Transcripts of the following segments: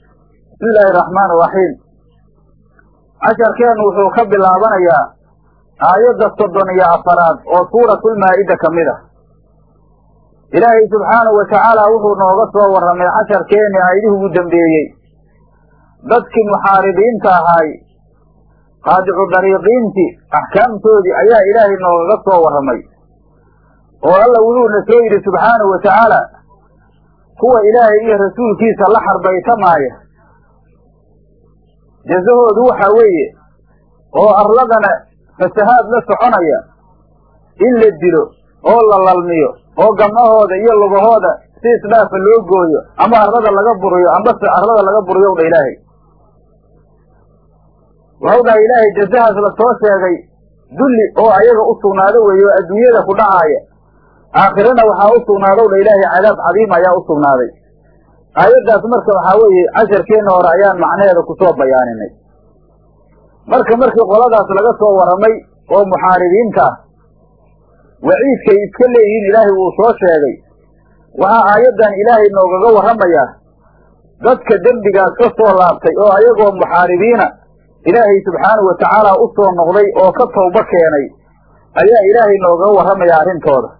bismi illaahi araxmaan iraxiim casharkeennu wuxuu ka bilaabanayaa aayadda soddon iyo afaraad oo suuratulmaa'ida ka mid ah. Ilaahay subxaanahu watacaala wuxuu nooga soo warramay casharkeenni aayadihii ugu dambeeyey. Dadkii muxaaribiinta ahaay qaadicu dariiqiintii axkaamtoodii ayaa ilaahay noogaga soo warramay. Oo alla wuxuuna soo yidhi subxaanahu wa tacaala kuwa ilaahay iyo rasuulkiisa la xarbaytamaaya jazahoodu waxaa weeye oo arladana fasahaad la soconaya in la dilo oo la lalmiyo oo gamahooda iyo lugahooda si isdhaafa loo gooyo ama arlada laga buriyo ambase arlada laga buriyo dha ilaahay. Waxau dhahay ilaahay jazahaas la soo sheegay dulli oo ayaga u sugnaado weeye oo adduunyada ku dhacaaya aakhirana waxaa u sugnaadow dha ilaahay cadaab cadiim ayaa u sugnaaday. Aayaddaas marka waxaa weeye casharkeenna hore ayaan macnaheeda ku soo bayaaninay marka markii qoladaas laga soo warramay oo muxaaribiinta ah waciidkay iska leeyihiin ilaahay wuu soo sheegay. Waxaa aayaddan ilaahay noogaga warramayaa dadka dembigaas ka soo laabtay oo ayagoo muxaaribiina ilaahay subxaanahu watacaala u soo noqday oo ka tawbo keenay ayaa ilaahay noogaga warramayaa arrintooda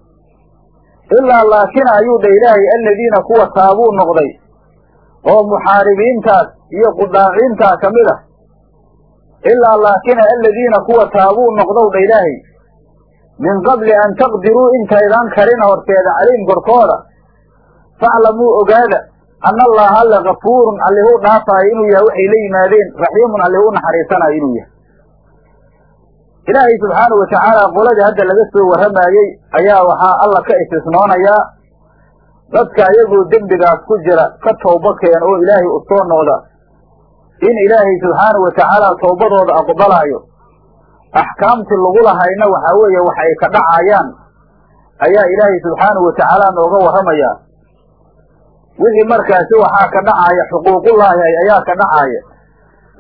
ilaa laakin ayuu dha ilaahay aladiina kuwa taabuu noqday oo muxaaribiintaas iyo qudaaciintaa ka mid ah ilaa laakina aladiina kuwa taabuu noqdow dha ilaahay min qabli an taqdiruu intaydaan karina horteeda calayhim korkooda faclamuu ogaada ana allaha alle kafuurun allihu dhaafaayo inuu yahay waxay la yimaadeen raxiimun allihu naxariisanayo inuu yahay ilaahay subxaanahu watacaala qoladii hadda laga soo warramaayey ayaa waxaa alla ka istisnoonayaa dadka ayagoo dembigaas ku jira ka tawbo keena oo ilaahay u soo noqda. In ilaahay subxaanahu watacaala tawbadooda aqbalaayo axkaamtii lagu lahayna waxaa weeye wax ay ka dhacayaan. Ayaa ilaahay subxaanahu watacaala nooga warramayaa wixii markaasi waxaa ka dhacaya xuquuqullaahi ayaa ka dhacaya.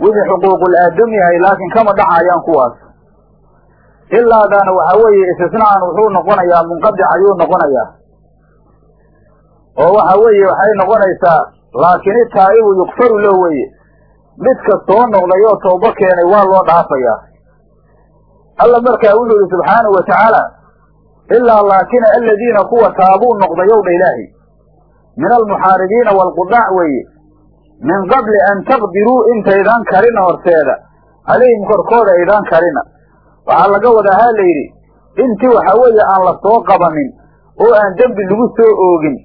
Wixii xuquuqul aadami ahay laakiin kama dhacayaan kuwaas ilaadaana waxaa weeye istisnaan wuxuu noqonayaa munqadic ayuu noqonayaa. oo waxa weeye waxay noqonaysaa laakin itaa'ibu yukfaru lo weye midka soo noqday oo tawbo keenay waa loo dhaafayaa alla markaa wuxuu yihi subxaanahu wa tacaala ilaa laakina aladiina kuwa taabuu noqdayow dha ilaahi min almuxaaribiina waalqudaac weeye min qabli an taqdiruu intaydaan karina horteeda calayhim korkooda aydaan karina waxaa laga wadaa ha la yidhi intii waxaa weeye aan la soo qabanin oo aan dembi lagu soo oogin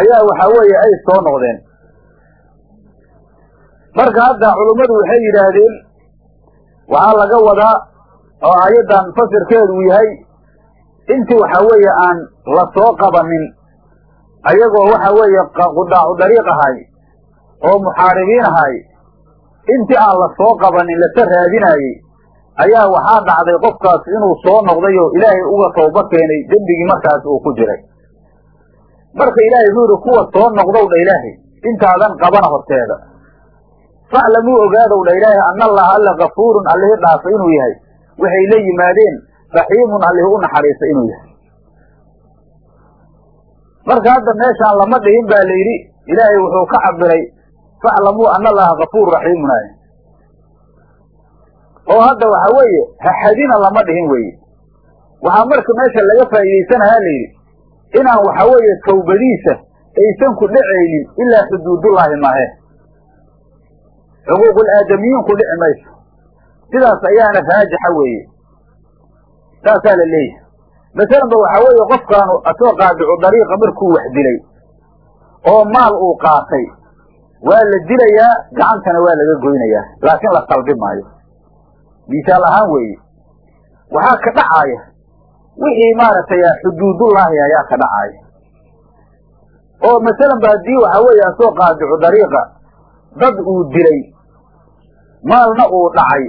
ayaa waxaa weeye ay soo noqdeen. Marka hadda culummadu waxay yidhaahdeen waxaa laga wadaa oo aayaddan fasirkeedu uu yahay intii waxaa weeye aan la soo qabanin ayagoo waxa weeye qudaacu dariiq ahay oo muxaaribiin ahay intii aan la soo qabanin lasa raadinaayey ayaa waxaa dhacday qofkaas inuu soo noqday oo ilaahay uga tawbo keenay dembigii markaas uu ku jiray. Marka ilaahay wuxuu yihi kuwa soo noqdow dha ilaahay intaadan qabana horteeda. Faclamuu ogaadow dha ilaahay ana allaha alla kafuurun allihi dhaafa inuu yahay. Waxay la yimaadeen raxiimun allihi u naxariisa inuu yahay. Marka hadda meeshaan lama dhihin baa la yidhi ilaahay wuxuu ka cabiray faclamuu ana allaha kafuur raxiimun ay oo hadda waxa weeye haxadina lama dhihin weye waxaa marka meesha laga faa'iidaysanayaa la yidhi inaan waxa weeye tawbadiisa aysan ku dhacaynin ilaa xuduudullaahi maahe. Xuquuqul aadamiyiin ku dhici mayso. Sidaas ayaana raajixa weeye. Saasaa la leeyahay. Masalanba waxaa weeye qofkaanu asoo qaadicu dariiqa markuu wax dilay oo maal uu qaatay waa la dilayaa gacantana waa laga goynayaa laakiin la salbi maayo misaal ahaan weeye waxaa ka dhacaaya wixii maaragtay xuduudullaahi ayaa ka dhacaaya oo masalan ba haddii waxaa weeye asoo qaadicu dariiqa dad uu dilay maalna uu dhacay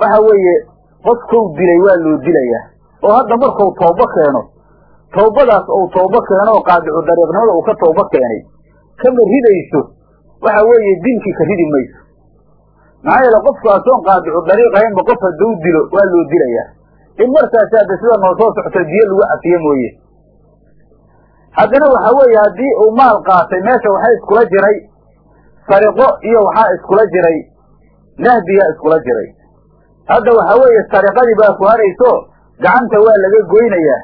waxa weeye qofkau dilay waa loo dilayaa oo hadda markuu toobo keeno tawbadaas uu toobo keeno oo qaadicu dariiqnimada uu ka toobo keenay kama ridayso waxa weeye dilkii ka ridi mayso maxaa yeele qofku asoon qaadicu dariiq ahaynba qof hadduu dilo waa loo dilayaa. In markaasi hadda sida noo soo socto diyo lagu cafiye mooye. Haddana waxa weeye haddii uu maal qaatay meesha waxaa iskula jiray sariqo iyo waxaa iskula jiray nahbigaa iskula jiray. Hadda waxa weeye sariqadii baa ku harayso gacanta waa laga goynayaa.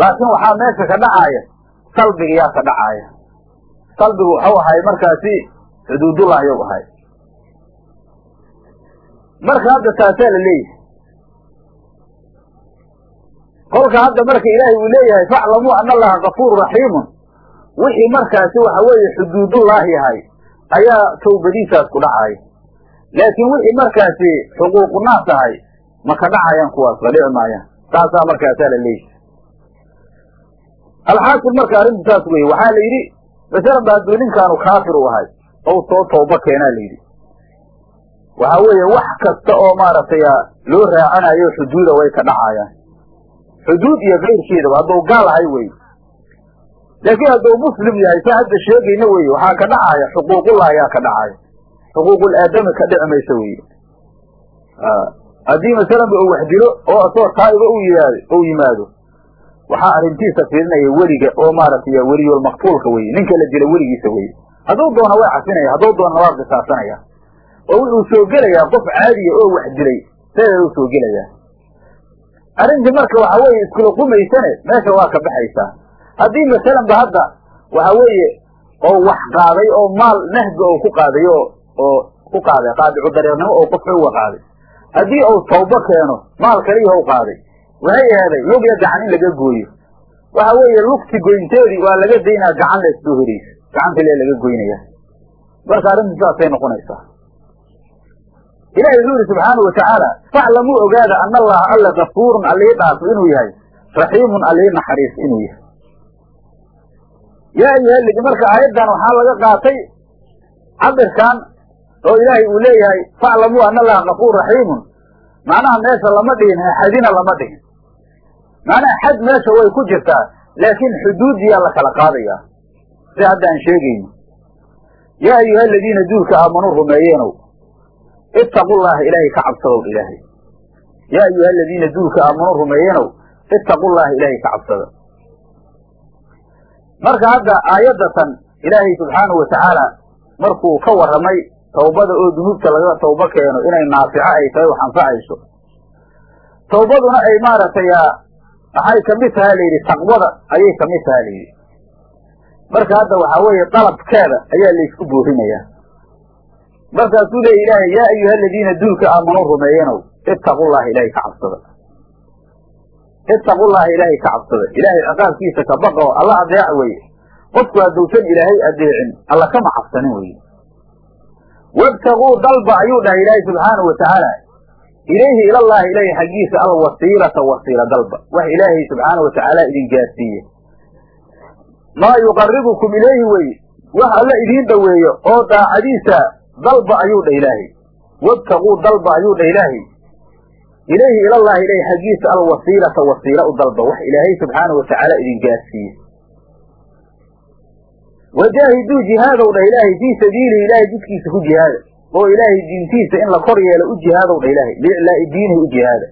Laakiin waxaa meesha ka dhacaaya salbigayaa ka dhacaaya salbigu waxau ahay markaasi xuduudullah yow ahay. Marka hadda taasaa la leeyahay. Kolka hadda marka ilaahay uu leeyahay faclamuu ana allaha gafuuru raxiimun wixii markaasi waxa weeye xuduudullaahi yahay ayaa tawbadiisaas ku dhacaaya laakiin wixii markaasi xuquuqunaas tahay ma ka dhacayaan kuwaas la dhici maayaan. Saasaa markaasaa la leeyahay. Alxaasil marka arrintu saas weye waxaa la yidhi masalan ba hadduu ninkaanu kaafir u ahay ou soo tooba keenaa la yidhi. Waxaa weeye wax kasta oo maaragtay loo raacanayo xuduuda way ka dhacayaan. Xuduud iyo kayrkeedaba hadduu gaal ahay weye laakiin hadduu muslim yahay sa hadda sheegayna weye waxaa ka dhacaya xuquuqullah ayaa ka dhacaya. Xuquuqul aadami ka dhici mayso weye haddii masalanba uu wax dilo oo asoo taa'iba u yimaado waxaa arrintiisa fiirinaya weliga oo maaragtay weliyulmaqtuulka weye ninka la dila weligiisa weye hadduu doona waa casinaya hadduu doona waa qisaasanaya oo wuxuu soo gelayaa qof caadiya oo wax dilay sideeda u soo gelayaa. Arrintii marka waxa weeye iskula qumaysane meesha waa ka baxaysaa. Haddii masalanba hadda waxa weeye oo wax qaaday oo maal nahbi oo ku qaaday oo oo ku qaaday qaadicu dariiqnimo oo qof uga qaaday. Haddii uu tawbo keeno maal kaliya u qaaday waxay ahaaday lugya gacan in laga gooyo. Waxa weeye lugti goynteedii waa laga daynaa gacan la heraysa gacanta lee laga goynaya marka arrintu saasay noqonaysaa. Ilahi wuxuu yihi subxaanau watacaala faclamuu ogaada ana allaha alla gafuurun allii dhaafo inuu yahay. Raxiimun allii naxariis inuu yahay. Yaa lidi marka aayaddan waxaa laga qaatay cabirkan oo ilaahay uu leeyahay faclamuu ana allaha gafuur raxiimun. Macnaha meesha lama dhihin xadina lama dhihin. Macnaha xad meesha way ku jirtaa laakiin xuduudiyaa la kala qaadayaa si hadda aan sheegayno yaa ayuha aladiina duulka aamanuu rumeeyeenow ittaqu llaha ilaahay ka cabsadow ilaahay. Yaa ayuha aladiina duulka aamanuu rumeeyeenow ittaqu llaha ilaahay ka cabsada marka hadda aayaddatan ilaahay subxaanahu watacaala markuu ka warramay tawbada oo dunuubta laga tawbo keeno inay naafico ay tahay wax anfacayso tawbaduna ay maaragtay waxay ka mid taha la yidhi taqwada ayay ka mid taha la yidhi marka hadda waxaa weeye dalabkeeda ayaa laysku boorinayaa markaasuu leeya ilaahay yaa ayuha aladiina duulka aamanuu rumeeyenow ittaqu llaha ilaahay ka cabsada. Ittaqu llaha ilaahay ka cabsada. Ilaahay ciqaabkiisa ka baqa oo alla adeec weye qofku hadduusan ilaahay adeecin alla kama cabsanin weye wabtaguu dalba ayuu dhahay ilaahay subxaanahu watacaala ilayhi ilallahi ilaahay xaggiisa alwasiilata wasiila dalba. Wax ilaahay subxaanahu watacaala idin gaarsiiye maa yuqaribukum ilayhi weye wax alla idiin dhoweeyo oo daacadiisa dalba ayuu dhah ilaahay. Wabtaguu dalba ayuu dhah ilaahay. Ilayhi ilallahi ilaahay xaggiisa alwasiilata wasiila u dalba. Wax ilaahay subxaanahu watacaala idin gaarsiiye. Wajaahiduu jihaadow dhah ilaahay fii sabiilihi ilaahay jidkiisa ku jihaada. Oo ilaahay diintiisa in la kor yeelo u jihaadow dha ilaahay. Liiclaa'i diinihi u jihaada.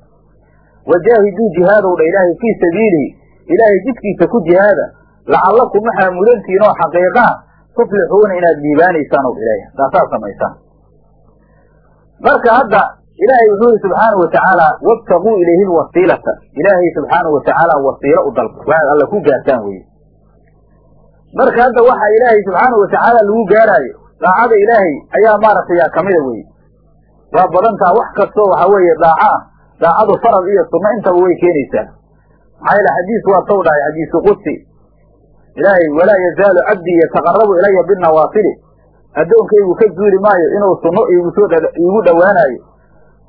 Wajaahiduu jihaadow dha ilaahay fii sabiilihi ilaahay jidkiisa ku jihaada lacallakum waxaa mudantihiin oo xaqiiqaa tuflixuuna inaad liibaanaysaan ow ilaahay. Taasaad samaysaan. Marka hadda ilaahay wuxuu yihi subxaanau watacaala wabtaguu ilayhi lwasiilata ilaahay subxaanau watacaala wasiilo u dalba. Waxaad alla ku gaartaan weye marka hadda waxa ilaahay subxaanau watacaala lagu gaaraayo. Daacada ilaahay ayaa maaragtay kamida weye waa badantaa wax kastoo waxaa weeye daaco ah. Daacadu farad iyo sunno intaba way keenaysaa. Maxaa yaele xadiis waa taw dhahay xadiisu qudsi ilaahay walaa yazaalu cabdii yataqarabu ilaya binawaafili addoonkaygu ka zuuli maayo inuu sunno iigu soo iigu dhowaanaayo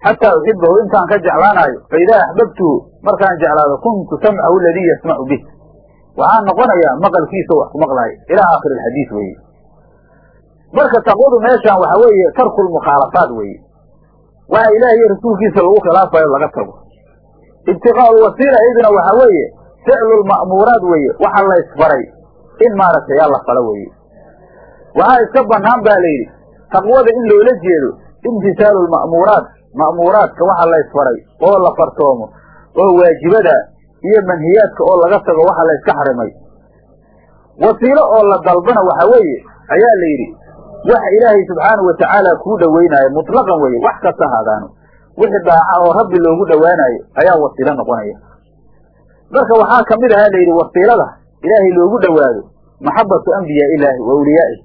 xataa uxibahu intaan ka jeclaanaayo. Fa idaa axbabtuhu markaan jeclaado kuntu samcahu aladii yasmacu bih. Waxaan noqonayaa maqalkiisa wax ku maqlaayo ilaa aakhiri alxadiis weeye. Marka taqwadu meeshaan waxa weeye tarku lmukhaalafaat weeye. Waxa ilaah iyo rasuulkiisa lagu khilaafayo laga tago. Ibtiqaau lwasiila iyaduna waxa weeye ficlu lma'muuraat weeye. Waxa la isfaray in maaragtay la falo weeye. Waxaa iska banaan ba la yidhi taqwada in loola jeedo imtisaalu lma'muuraat ma'muuraadka waxa la isfaray oo la fartoomo oo waajibada iyo manhiyaadka oo laga tago waxa la iska xarimay. Wasiilo oo la dalbana waxa weeye ayaa la yidhi wax ilaahay subxaanahu watacaala kuu dhoweynaayo mutlaqan weeye wax kasta haadaano wixii daaca oo rabbi loogu dhowaanayo ayaa wasiilo noqonaya. Marka waxaa ka mid ahaa la yidhi wasiilada ilaahay loogu dhowaado maxabatu ambiyaa ilaahi wa awliyaa'ih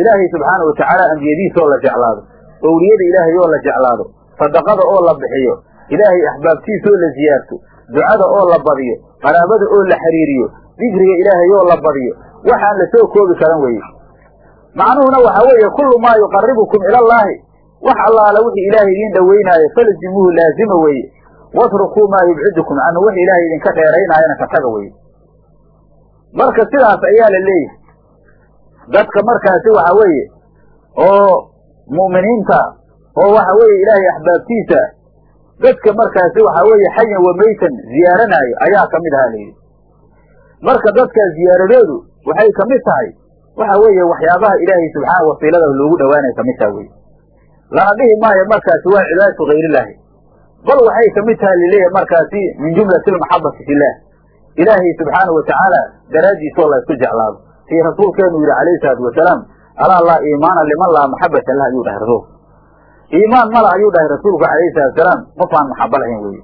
ilaahay subxaana watacaala ambiyadiisoo la jeclaado owliyada ilaahay oo la jeclaado sadaqada oo la bixiyo ilaahay axbaabtiisoo la siyaarto ducada oo la badiyo qaraabada oo la xiriiriyo dikriga ilaahay oo la badiyo waxaan la soo koobi karan weeye. Macnuhuna waxaa weeye kullu maa yuqaribukum ilallaahi wax allaala wixii ilaahay idiin dhoweynaayo falzimuuhu laazima weeye. Watrukuu maa yubcidukum canhu wax ilaahay idinka dheeraynaayana ka taga weye marka sidaas ayaa la leeyahay. Dadka markaasi waxa weeye oo mu'miniinta oo waxa weeye ilaahay axbaabtiisa dadka markaasi waxa weeye xayan wa meytan ziyaaranaayo ayaa ka mid ahaa layidhi marka dadkaa ziyaaradoodu waxay ka mid tahay waxa weeye waxyaabaha ilaahay subxaana wasiilada loogu dhowaanay ka mid taha weye lana dhihi maayo markaasi waa cibaadatu hayrillaahi bal waxay ka mid tahay la leeyahay markaasi min jumlati almaxabati fillaah ilaahay subxaanau watacaala daraaddiisoo la isku jeclaado. Sii rasuulkeenu yidhi calayhi salaatu wasalaam alaa laa iimaana liman laa maxabata lah ayuu dhahay rasuulku. Iimaan mala ayuu dhahay rasuulku calayhi salatu wasalaam qof aan maxabo lahayn weeye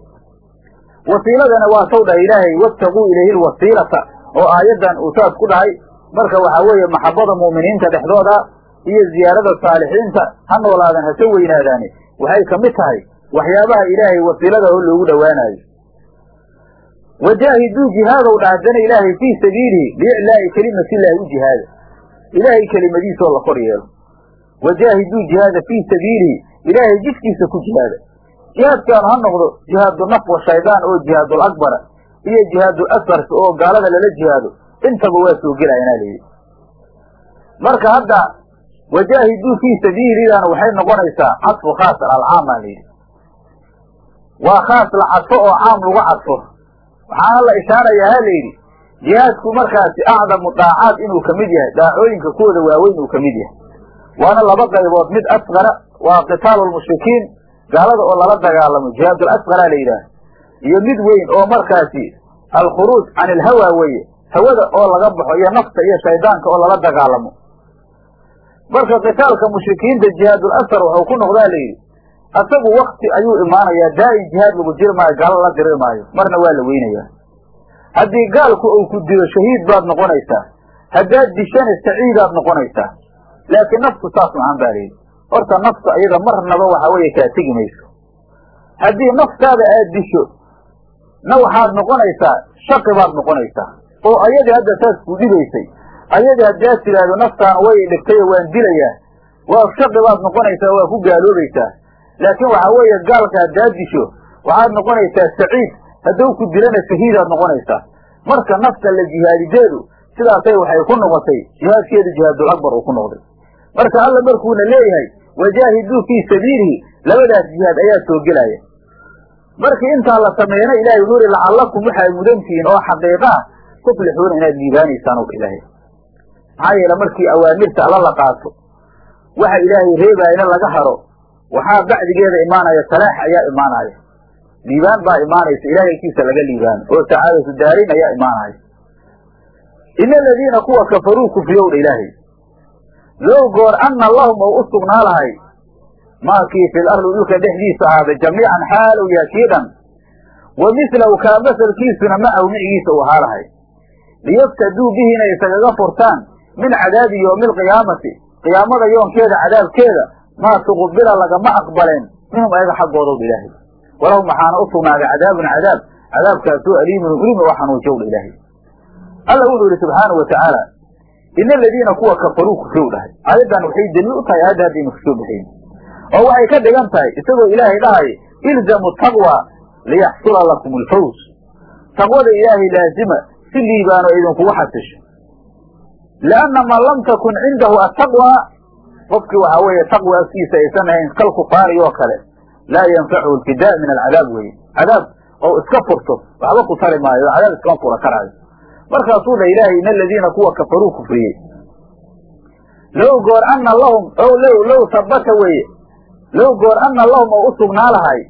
wasiiladana waa saw dhahay ilaahay wabtaguu ilayhi lwasiilata oo aayaddan uu saas ku dhahay. Marka waxaa weeye maxabada mu'miniinta dhexdooda iyo ziyaarada saalixiinta ha noolaadan hase weynaadaani. Waxay ka mid tahay waxyaabaha ilaahay wasiilada oo loogu dhowaanayo wajaahiduu jihaadow dhahdana ilaahay fii sabiilihi liiclaa'i kelimatiillaahi u jihaada ilaahay kelimadiisoo la kor yeelo wajaahiduu jihaada fii sabiilihi ilaahay jidkiisa ku jihaada jihaadkaanu ha noqdo jihaadu naf wa shaydaan oo jihaadul akbara iyo jihaadul asfarka oo gaalada lala jihaado intaba waa soo gelayanaa layidhi marka hadda wajaahiduu fii sabiilidan waxay noqonaysaa cadfu khaas alcaam baa layidhi waa khaas la cadfo oo caam lagu cadfo waxaana la ishaarayaa ha layidhi jihaadku markaasi acdamu daacaad inuu ka mid yahay daacooyinka kuwooda waaweyn uu ka mid yahay. Waana laba qaybood mid asqara waa qitaalu lmushrikiin gaalada oo lala dagaalamo jihaadul asqaraa la yidhaah iyo mid weyn oo markaasi alkhuruuj can ilhawa weeye hawada oo laga baxo iyo nafta iyo shaydaanka oo lala dagaalamo. Marka qitaalka mushrikiinta jihaadul asfar wuxuu ku noqdaa layidhi asagu wakti ayuu imaanayaa daa'im jihaad lagu jiri maayo gaalo la diri maayo marna waa la weynayaa. Haddii gaalku uu ku dilo shahiid baad noqonaysaa haddaad dishana saciidaad noqonaysaa laakiin naftu saas macan baa layidhi horta naftu ayada marnaba waxa weeye kaa tegi mayso. Haddii naftaada aad disho na waxaad noqonaysaa shaqi baad noqonaysaa. Oo ayadii hadda saas ku dhibaysay ayadii haddaad tidhaahdo naftaana way dhigtayo waan dilayaa waa shaqi baad noqonaysaa waa ku gaaloobaysaa laakiin waxaa weeye gaalka haddaad disho waxaad noqonaysaa saciid. Hadduu ku dilana shahiidaad noqonaysaa. Marka nafta la jihaadideedu sidaasay waxay ku noqotay. Jihaadkeedu jihaadul akbar uu ku noqday. Marka alla markuuna leeyahay wajaahiduu fii sabiilihi labadaas jihaad ayaa soo gelaya markii intaa la sameeyana ilahay wuxuu ihi lacallakum waxaad mudantihiin oo xaqiiqa ah tuflixuuna inaad liibaanaysaan ow ilaahay. Maxaa yeele markii awaamirta alla la qaato waxa ilaahay reebaayana laga haro waxaa bacdigeeda imaanaya salaax ayaa imaanaya liibaan baa imaanaysa ilaahaykiisa laga liibaano oo sacaadatu daariin ayaa imaanaya ina aladiina kuwa kafaruu kufriyowdha ilaahay. Low goor anna lahum ou u sugnaa lahay. Maakii fil ardi dhulka dhexdiisa ahaada jamiican xaal ou yahay kii dhan wa mislahu kaa masalkiisuna macahu micigiisa u ahaa lahay. Liyaftaduu bihi inay isagaga furtaan min cadaabi yowmi alqiyaamati qiyaamada yoonkeeda cadaabkeeda maa tuqubila lagama aqbaleen minhum ayaga xaggoodow ilaahay. Walahum waxaana u sugnaaday cadaabun cadaab. Cadaabkaasoo aliimun ulimi oo xanuujowdha ilaahay. Alla wuxuu yidhi subxaanau watacaala ina aladiina kuwa kafaruu kufrow dhahay. Aayaddan waxay daliil u tahay aayadda haddaynu ka soo baxayn oo waxay ka dhigan tahay isagoo ilaahay dhahay ilzamu taqwa liyaxsula lakum alfawz. Taqwada ilaahay laazima si liibaano idinkugu xasisho. Lianna man lam takun cindahu attaqwa qofkii waxaa weeye agtiisa aysan ahayn kal kufaari oo kale laa yanfachu ilfidaa min alcadaab weye cadaab oo iska furto waxba ku tari maayo oo cadaab iskama fura karaayo. Markaasuu dha ilaahay ina aladiina kuwa kafaruu kufriyey. Low goor anna lahum o low low sabata weeye. Low goor anna lahum oo u sugnaa lahay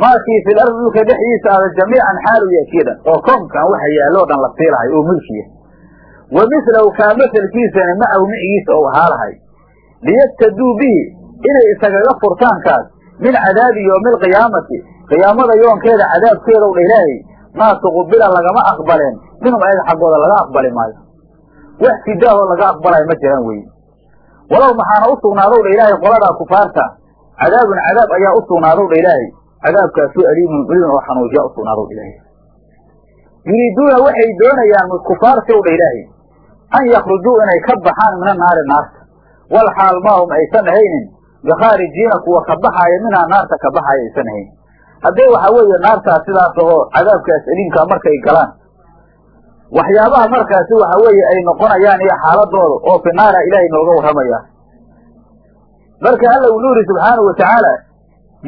maakii fil ardi dhulka dhexdiisa ahda jamiican xaalu yahay kii dhan oo koonkan waxa yaalloo dhan la siilahay oo mulkiya wa mislahu kaa maselkiisana macahu micigiisa ou ahaa lahay liyaftaduu bihi inay isagaga furtaankaas min cadaabi yowmi alqiyaamati qiyaamada yoonkeeda cadaabkeedaw dha ilaahay maa tuqubila lagama aqbaleen minhum ayaga xaggooda laga aqbali maayo. Wax fidaahoo laga aqbalayo ma jiraan weye walow maxaana u sugnaadow dha ilaahay qoladaa kufaarta? Cadaabun cadaab ayaa u sugnaadow dha ilaahay. Cadaabkaasoo aliimun ulin oo xanuujiya u sugnaadow dha ilaahay. Yuriiduuna waxay doonayaan kufaartow dha ilaahay an yakhrujuu inay ka baxaan mina naari naarta wal xaal maahum aysan ahaynin bikhaarijiina kuwa ka baxaaya minhaa naarta ka baxaaya aysan ahayn haddee waxaa weeye naartaas sidaas oo cadaabkaas eliimkaa markay galaan waxyaabaha markaasi waxa weeye ay noqonayaan iyo xaaladooda oo fi naara ilaahay nooga warramaya marka alla uu nuuri subxaanahu watacaala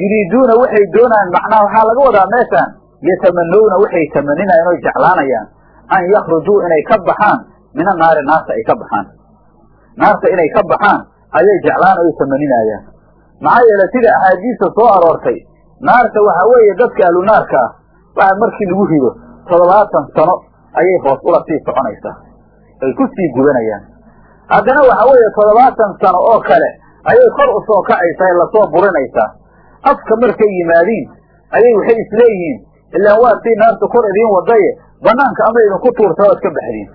yuriiduuna waxay doonayaan macnaha waxaa laga wadaa meeshaan yatamanowna waxay tamaninayan oy jeclaanayaan an yakhrujuu inay ka baxaan mina naari naarta ay ka baxaan naarta inay ka baxaan ayay jeclaan oy tamaninaayaan maxaa yeele sida axaadiista soo aroortay naarta waxa weeye dadka ahlu naarka ah waxa markii lagu rido toddobaatan sano ayay hoos ula sii soconaysaa. Ay ku sii gubanayaan. Haddana waxa weeye toddobaatan sano oo kale ayay kor u soo kacaysaa ee la soo burinaysaa. Afka markay yimaadiin ayay waxay isleeyihiin ilaan waa sii naarta kor idiin wadaye banaanka ama idinku tuurta oad ka baxdiin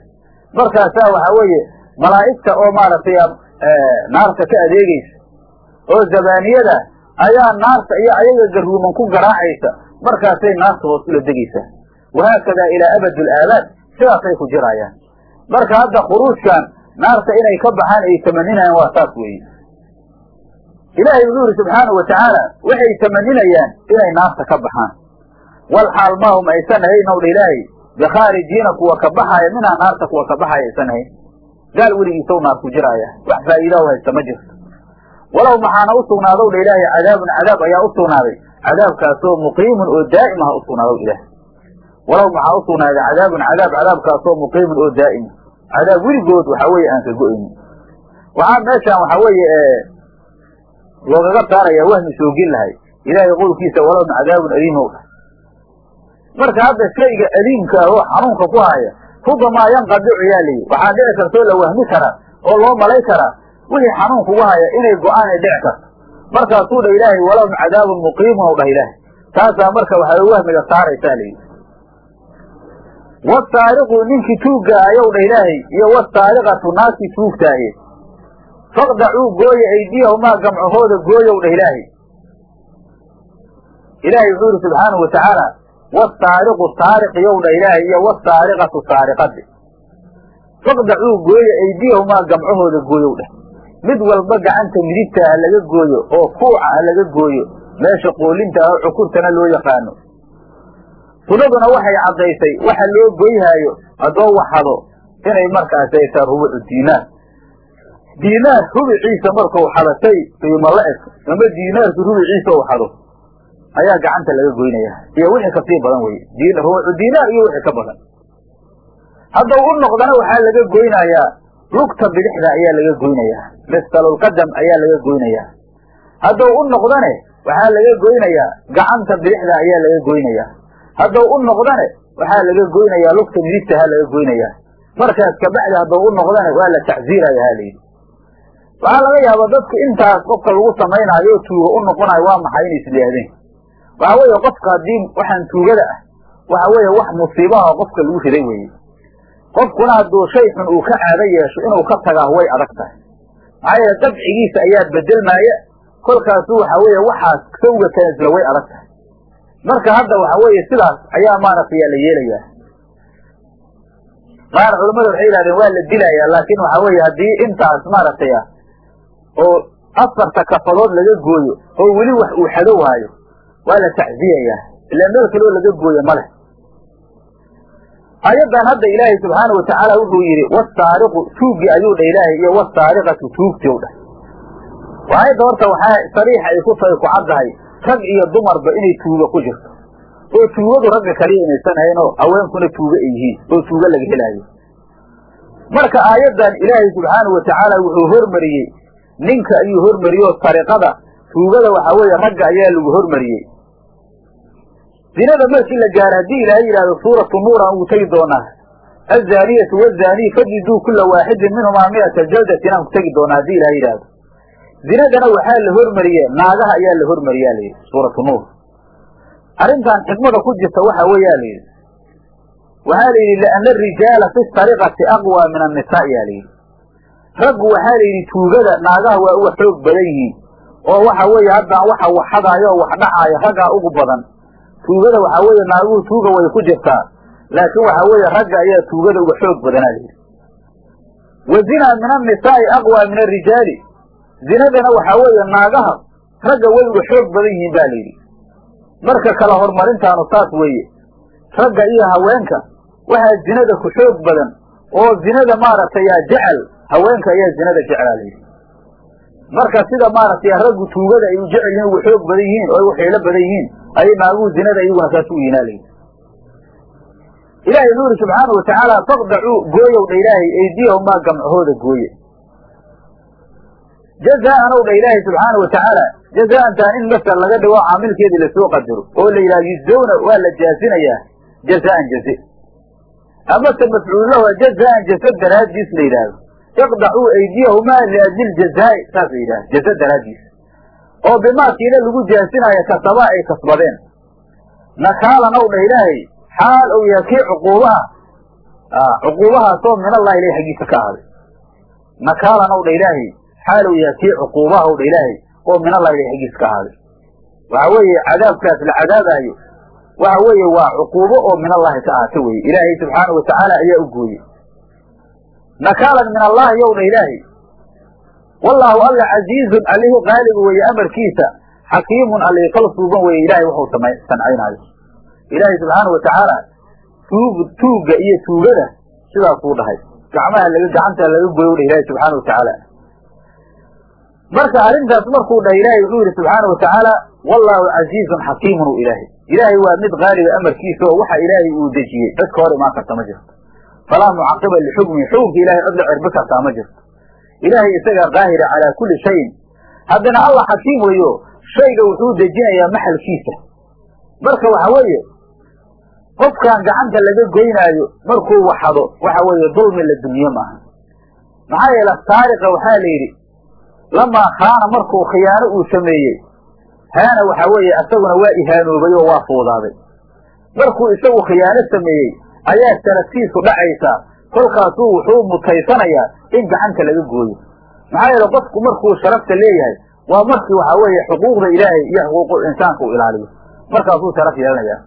markaasaa waxa weeye malaa'igta oo maaragtay naarta ka adeegeysa oo zabaaniyada ayaa naarta iyo ayaga garuuman ku garaacaysa markaasay naarta hoos ula degaysaa wahaakadaa ilaa abad alaabaad sidaasay ku jiraayaan marka hadda khuruujkan naarta inay ka baxaan ay tamaninayaan waa saas weeye. Ilaahay wuxuu yidhi subxaanau watacaala waxay tamaninayaan inay naarta ka baxaan. Wal xaal maahum aysan ahayn ow dha ilaahay bikhaarijiina kuwa ka baxaaya minhaa naarta kuwa ka baxaaya aysan ahayn gaal weligiisaw naar ku jiraaya. Wax faa'iidaho haysta ma jirto. Walow maxaana u sugnaadow dha ilaahay cadaabun cadaab ayaa u sugnaaday. Cadaabkaasoo muqiimun oo daa'im ah u sugnaadow ilaah walow maxaa u sugnaaday cadaabun cadaab cadaabkaasoo muqiimun oo daa'ima cadaab weligood waxaa weeye aan ka go'aynin. Waxaa meeshaan waxaa weeye loogaga saaraya wahmi soogin lahay. Ilaahay qowlkiisa walowna cadaabun aliimow dhah marka hadda shayga aliimka ah oo xanuunka ku haya rubamaa yanqadicu yaa waxaa dhici kartoo la wahmi karaa oo loo malay karaa. Wixii xanuun kugu haya inay go'aan ay dhici karto. Markaasuu dha ilaahay walahum cadaabun muqiimun dhah ilaahay. Taasaa marka waxaa wahmiga saaraysaa layidhi wasaariqu ninkii tuugga ayow dha ilaahay iyo wasaariqatu naagtii tuugtaaye faqdacuu gooya aydiyahumaa gamcahooda gooyow dhah ilaahay. Ilaahay wuxuu yidhi subxaanahu watacaala wasaariqu saariqiyow dha ilaahay iyo wasaariqatu saariqadi faqdacuu gooya aydiyahumaa gamcahooda gooyow dheh mid walba gacanta midigta ha laga gooyo oo fuuca ha laga gooyo meesha qoolinta ah oo cukurtana loo yaqaano sunaduna waxay caddaysay waxa loo goyhaayo haddoo waxado inay markaasi ay tahay rubucu diinaar diinaar rubiciisa markuu xadatay qiimo la eg ama diinaarku rubiciisa u xado ayaa gacanta laga goynaya. Iyo wixii ka sii badan weye rubucu diinaar iyo wixii ka badan. Haddau u noqdana waxaa laga goynayaa lugta bidixda ayaa laga goynayaa mistalulqadam ayaa laga goynayaa haddau u noqdane waxaa laga goynayaa gacanta bidixda ayaa laga goynayaa haddau u noqdane waxaa laga goynayaa lugta midigta ha laga goynayaa markaas kabacdi haddau u noqdane waa la tacziiraya ha layidhi waxaa laga yaabaa dadku intaas qofka lagu samaynaayo tuuga u noqonayo waa maxay inay isleehdeen waxa weeye qofka haddii waxaan tuugada ah. Waxa weeye wax musiibaha qofka lagu riday weeye. Qofkuna hadduu shay xun uu ka caado yeesho inuu ka tagaa way adag tahay. Maxaa yeele dabcigiisa ayaa bedelmaaya kolkaasu waxa weeye waxaas sawga tanasla way adag tahay. Marka hadda waxa weeye sidaas ayaa maaragtay yaa la yeelayaa. Qaar culamada waxay yihahdeen waa la dilayaa laakiin waxa weeye haddii intaas maaragtay ah oo afarta kafadood laga gooyo oo weli wax uu xado waayo waa la tacziyayaa. Ilaa meel kaloo laga gooyo ma leh. Aayaddan hadda ilaahay subxaana watacaala wuxuu yidhi wasaariqu tuuggii ayuu dha ilaahay iyo wasaariqatu tuugti u dhah aayadda horta waxaa sariixa ay ku ku caddahay rag iyo dumarba inay tuuga ku jirto. Oo tuugadu ragga kaliya inaysan ahayn oo haweenkuna tuuga ay yihiin. Oo tuuga laga helaayo. Marka aayaddan ilaahay subxaana watacaala wuxuu hormariyey. Ninka ayuu hormariyey oo sariqada tuugada waxaa weeye ragga ayaa lagu hormariyey zinada markii la gaaro haddii ilaahay yidhahdo suuratu nuur aan ugu tegi doonaa. Azaaniyatu wazaaniy fajiduu kula waaxidin minhumaa miata jaldatin aan ku tegi doona haddii ilaha yidhaahdo. Zinadana waxaa la hormariye naagaha ayaa la hormariyaa la yidhi suuratu nuur. Arrintan xikmada ku jirta waxa weeyaa la yidhi. Waxaa la yidhi liana arijaala fi sariqati aqwa min annisaa yaa la yidhi. Raggu waxaa la yidhi tuugada naagaha waa uga xoog badan yihiin. Oo waxa weeye hadda waxa waxadaayo oo wax dhacaayo raggaa ugu badan tuugada waxaa weeye naaguhu tuuga way ku jirtaa laakiin waxaa weeye ragga ayaa tuugada uga xoog badanaa la wa zinaa min annisaa'i aqwa min arijaali zinadana waxaa weeye naagaha ragga way uga xoog badan yihiin ba la yidhi. Marka kala horumarintaanu saas weeye. Ragga iyo haweenka waxaa zinada ku xoog badan oo zinada maaragtay yaa jecel haweenka ayaa zinada jeclaa la yidhi. Marka sida maaragtay raggu tuugada ay u jecel yihiin uga xoog badan yihiin oo ay uxiilo badan yihiin ayay naaguhu zinada iyaguna saas u yihiinaa la yidhi ilaahay wuxuu yidhi subxaana watacaala faqdacuu gooyow dha ilaahay eydiyahumaa gamcahooda gooye jazaan ow dha ilaahay subxaana watacaala jazaantaan in masal laga dhigo caamilkeedii la soo qadaro oo la yidhaha yujzawna waa la jaazinayaa jazaan jaze amase mafcuulahu jazaan jaze daraaddiis la yidhaahdo iqdacuu eydiyahumaa liajli ljazaa'i saas la yidhaha jaze daraaddiis oo bimaakiina lagu jaasinaayo kasaba ay kasbadeen. Nakaalan ow dha ilaahay xaal ou yahay kii cuquubaha. Cuquubahaasoo minallahi ilahi xaggiisa ka ahaaday nakaalan ow dha ilaahay xaal ou yahay kii cuquubaha ow dha ilaahay oo minallahi ilahi xaggiisa ka ahaaday waxa weeye cadaabkaas la cadaabaayo waxa weeye waa cuquubo oo minallahi ka ahaata weye ilaahay subxaana watacaala ayaa u gooyey. Nakaalan min allahi yow dha ilaahay wallaahu alla casiizun allihi qaaligu weeye amarkiisa xakiimun allihi kal suuban weeye ilahay wuxuu sama sancaynaayo. Ilaahay subxaana watacaala tuug tuugga iyo tuugada sidaasuu dhahay. Gacmaha laga gacanta laga goyo dhah ilahay subxaana watacaala marka arrintaas markuu dhahay ilaahay wuxuu yidhi subxaana watacaala wallaahu casiizun xakiimun u ilaahay. Ilaahay waa mid qaaliga amarkiisa oo waxa ilaahay uu dejiyey. Cid ka hor imaan karta ma jirto. Falaa mucaqiba lixukmi xukunka ilahay cid la cirbi kartaa ma jirto ilaahay isagaa qaahira calaa kulli shayin haddana allah xakiim weeyo shayga wuxuu dejinayaa maxalkiisa. Marka waxa weeye qofkan gacanta laga goynaayo markuu waxado waxa weeye dulmi la dulmiye maaha. Maxaa yeele saariqa waxaa la yidhi lamaa khaana markuu khiyaano uu sameeyey haana waxa weeye isaguna waa ihaanoobay oo waa fuudaaday. Markuu isagu khiyaano sameeyey ayaa sanadkiisu dhacaysaa kolkaasuu wuxuu mutaysanayaa in gacanta laga gooyo. Maxaa yeele qofku markuu sharafta leeyahay waa markii waxaa weeye xuquuqda ilaahay iyo xuquuqul insaanka uu ilaaliyo. Markaasuu sharaf yeelanayaa.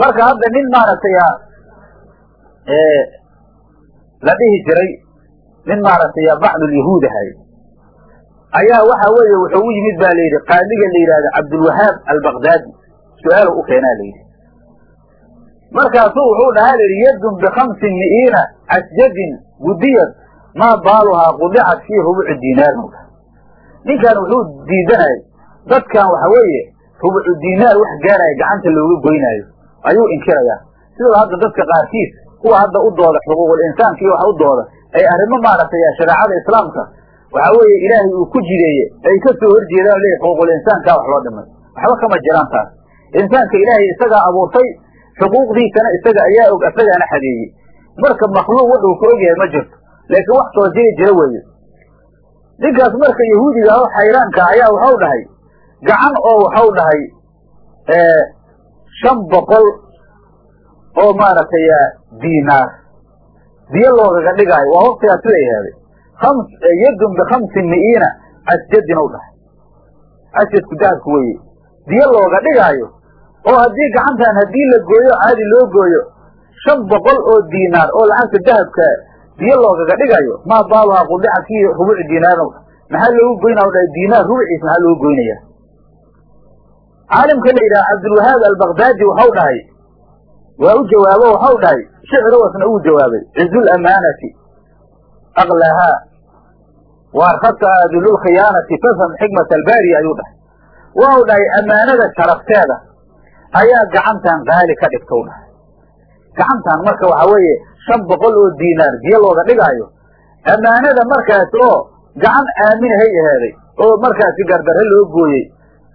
Marka hadda nin maaragtay la dhihi jiray nin maaragtay bacdulyahuud ahay ayaa waxa weeye wuxuu u yimid ba la yidhi qaadiga la yidhahda cabdulwahaab albakdaadi su'aalow u keenaa la yidhi markaasuu wuxuu dhahaa la yidhi yadun bikamsin mi'iina casjadin gudiyad maa baaluhaa qudicat fii rubuci diinaar ninkan wuxuu diidanay. Dadkan waxa weeye rubucu diinaar wax gaaraya gacanta looga goynaayo ayuu inkirayaa. Sidoo hadda dadka qaarkiis kuwa hadda u dooda xuquuqul insaanka wax u dooda ay arrimo maaragtay shareecada islaamka waxa weeye ilaahay uu ku jideeye ay ka soo horjeedaan leeyahy xuquuqul insaankaa wax loo dhimay waxba kama jiraan taas. Insaanka ilaahay isagaa abuurtay xuquuqdiisana isaga ayaa og isagaana xadeeyey. Marka makhluuq wuxuu ka ogyahay ma jirto. Laakiin wax soo jiri jira weeye. Ninkaas marka yahuudiga ah xayraanka ayaa waxau dhahay gacan oo waxau dhahay shan boqol oo maaragtay diinaar. Diyo loogaga dhigaayo. Waa waktigaas siday ahaaday ams yadun bikamsi mi'iina asjadin u dhahay. Asjadku dahabku weye diyo looga dhigaayo oo haddii gacantan haddii la gooyo caadi loo gooyo shan boqol oo diinaar oo lacagta dahabka diyo loogaga dhigayo maa baaluhaa qudica fii rubuci diinaarn maxaa loogu goynaa o dhahay diinaar rubuciis maxaa loogu goynaya? Caalimka la yidhaha cabdulwahaab albakdaadi waxau dhahay waa u jawaabo waxau dhahay shicrowasna uu jawaabay cizu lamaanati aklahaa waarkhasaha dululkhiyaanati fafham xikmat albaari ayuu dhahay. Waxau dhahay ammaanada sharafteeda ayaa gacantan qaali ka dhigtau dhahay gacantan marka waxaa weeye shan boqol oo diinaar diyo looga dhigaayo ammaanada markaas oo gacan aaminahay ahaaday oo markaasi gardarre loo gooyey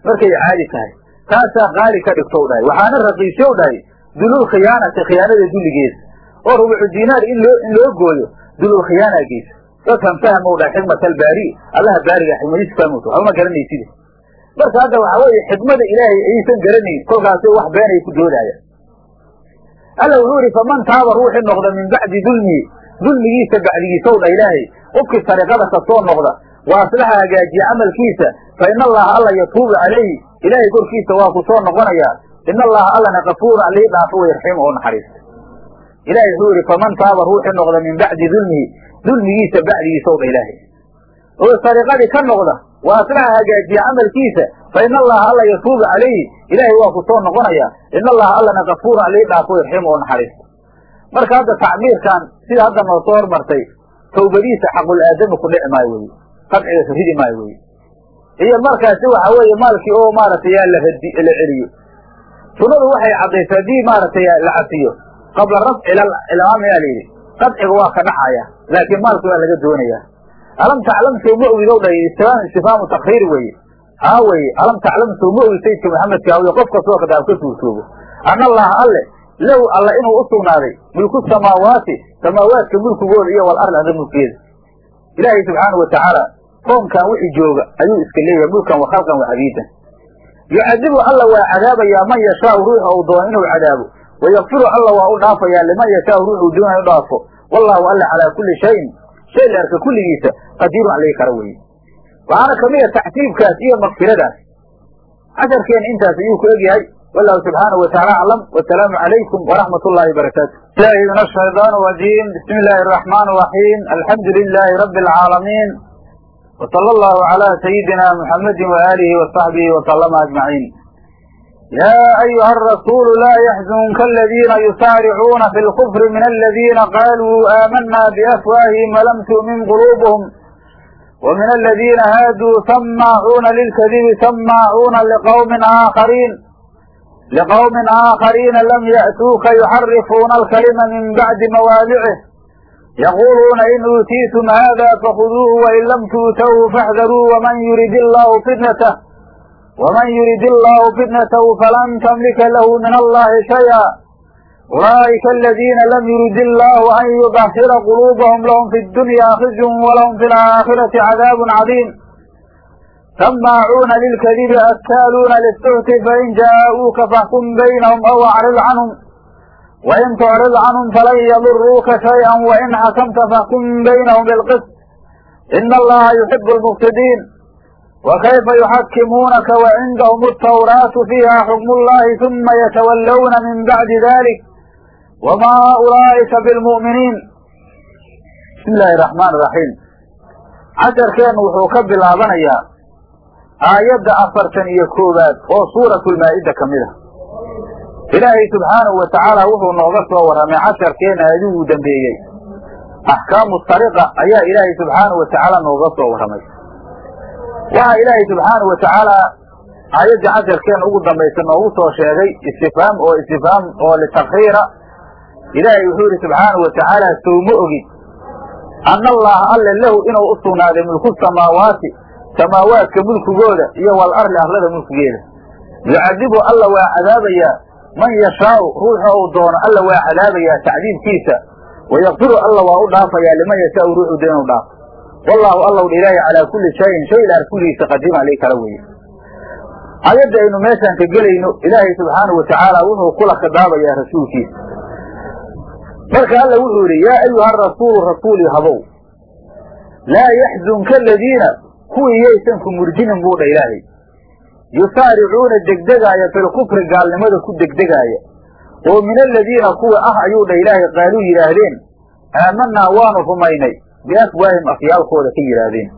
markay caadi tahay taasaa qaali ka dhigtow dhahay. Waxaana raqiisyow dhahay dulul khiyaanati khiyaanada dulligeeda oo rubucu diinaar in loo in loo gooyo dulul khiyaanaa geysa dadkan fahmow dha xikmat albaari allaha baariga xikmadiisa fahmowta waxba ma garanayside marka hadda waxaa weeye xikmada ilaahay aysan garanayn kolkaasi wax beenay ku doodaya alla wuxuu ihi faman taaba ruuxii noqda min bacdi dulmihi dulmigiisa bacdigiisow dha ilaahay qofkii sariqada ka soo noqda waa aslaha hagaajiya camalkiisa fa ina allaha alla yatuubu calayhi ilaahay korkiisa waa ku soo noqonayaa ina allaha allana kafuurun allii dhaafo way raxiim oo naxariista ilahay wuxuu yihi faman taaba ruuxii noqda min bacdi dulmihi dulmigiisa bacdigiisow dha ilaahay. Oo sariqadii ka noqda waa aslaha hagaajiya camalkiisa fa ina allaha alla yatuubu calayhi ilaahay waa ku soo noqonayaa ina allaha allana kafuurun allii dhaafo raxiim oo naxariista marka hadda tacbiirkan sida hadda noo soo hormartay tawbadiisa xaqul aadami ku dhici maayo weye qadciga ridi maayo weye iyo markaasi waxa weeye maalkii oo maaragtay yaa la celiyo sunnadu waxay caddaysa haddii maaragtay la cafiyo qabla rafci ilamaam la yidhi qadciga waa ka dhacaya laakiin maalki waa laga doonaya alam taclam sow ma ogidow dha istifhaam istifhaamu takhiiri weye haa weye alam taclam ma ogi sayidka maxamedka awiyo qof kastoo kadaab ka suurtoobo ana allaha alle low alla inuu u sugnaaday mulku samaawaati samaawaadka mulkigooda iyo wal ardi arda mulkeeda. Ilaahay subxaana wa tacaala koonkan wixii jooga ayuu iska leeyahay mulkan wa khalqan wa cabiidan yucadibu alla waa cadaabayaa man yashaau ruuxa uu doono inuu cadaabo. Wayakfiru alla waa u dhaafayaa liman yashaau ruuxuu doona u dhaafo. Wallahu alla calaa kulli shayin shay la arka kulligiisa qadiirun alligi kara weeye. Waxaana ka mid a taxsiibkaas iyo makfiradaas casharkeena intaas ayuu ku egyahay. Wallahu subxaanahu wataala aclam. Wasalaamu calaykum waraxmat ullahi barakaatu ilahi min ashayطaan rajiim. Bismi illaahi araxmaan raxiim alxamdu lilaahi rabbi alcaalamiin wsala allahu calaa sayidina muxamadi waaalihi wasaxbihi wasalama ajmaciin yaa ayuha arasuulu laa yaxzunka aladiina yusaaricuuna fi lkufri min aladiina qaaluu aamanaa biafwaahihim walam tu'min quluubuhum wamin aladiina haaduu samaacuuna lilkadibi samaacuuna liqawmin aakhariin liqawmin aakhariina lam ya'tuuka yuxarifuuna alkalima min bacdi mawaadicih yaquuluuna in uutiitum haada fakhuduuhu wain lam tuutawhu faxdaruu waman yurid illaahu fitnatah waman yurid illaahu fitnatahu falan tamlika lahu min allahi shaya ulaa'ika aladiina lam yurid illaahu an yudaxira quluubahum lahum fi dunya khizyun walahum fi alaakhirati cadaabun cadiim samaacuuna lilkadibi akaaluuna listuxti fain jaa'uuka faxkum baynahum aw acrid canhum wain tucrid canhum falan yaduruuka shayئa wain xakamta faxkum baynahum bilqist ina allaha yuxibu lmuqsidiin وكيف يحكمونك وعندهم التوراة فيها حكم الله ثم يتولون من بعد ذلك وما أولئك بالمؤمنين بسم الله الرحمن الرحيم casharkeen wuxuu ka bilaabanayaa aayadda afartan iyo koowaad oo suuratu lmaa'ida ka mid a ilaahay subxaanahu wa tacaala wuxuu nooga soo warramay casharkeena aadihuu dambeeyey axkaamu sariqa ayaa ilaahay subxaanahu wa tacaala nooga soo warramay waxaa ilaahay subxaanahu wa tacaala aayadda casharkeena ugu dambaysa noogu soo sheegay istifhaam oo istifhaam oo litakhiira ilaahay wuxuu yihi subxaanahu wa tacaala sow ma ogid anna allaha alle lahu inuu u sugnaaday mulku samaawaati samaawaadka mulkigooda iyo wal arli arlada mulkigeeda. Yucadibu alla waa cadaabayaa man yashaau ruuxa uu doono alla waa cadaabayaa tacdiibkiisa. Wayakfiru alla waa u dhaafayaa liman yashaau ruuxuu inu dhaafo wallahu allow dha ilaahi calaa kulli shayin shay ilaar kulligiisa qadiima alii kala weeye ayadda aynu meeshaan ka gelayno ilaahay subxaanahu wa tacaala wuxuu kula khidaabayaa rasuulkiisa. Marka alla wuxuu yidhi yaa ayuha rasuulu rasuuli habow laa yaxzunka aladiina kuwii yaysan ku murjinin buu dha ilaahay. Yusaaricuuna degdegaaya filkufri gaalnimada ku degdegaaya. Oo min aladiina kuwa ah ayuu dha ilaahay qaaluu yidhaahdeen aamanaa waanu rumaynay biafwaahim afyaalkooda ka yidhaahdeen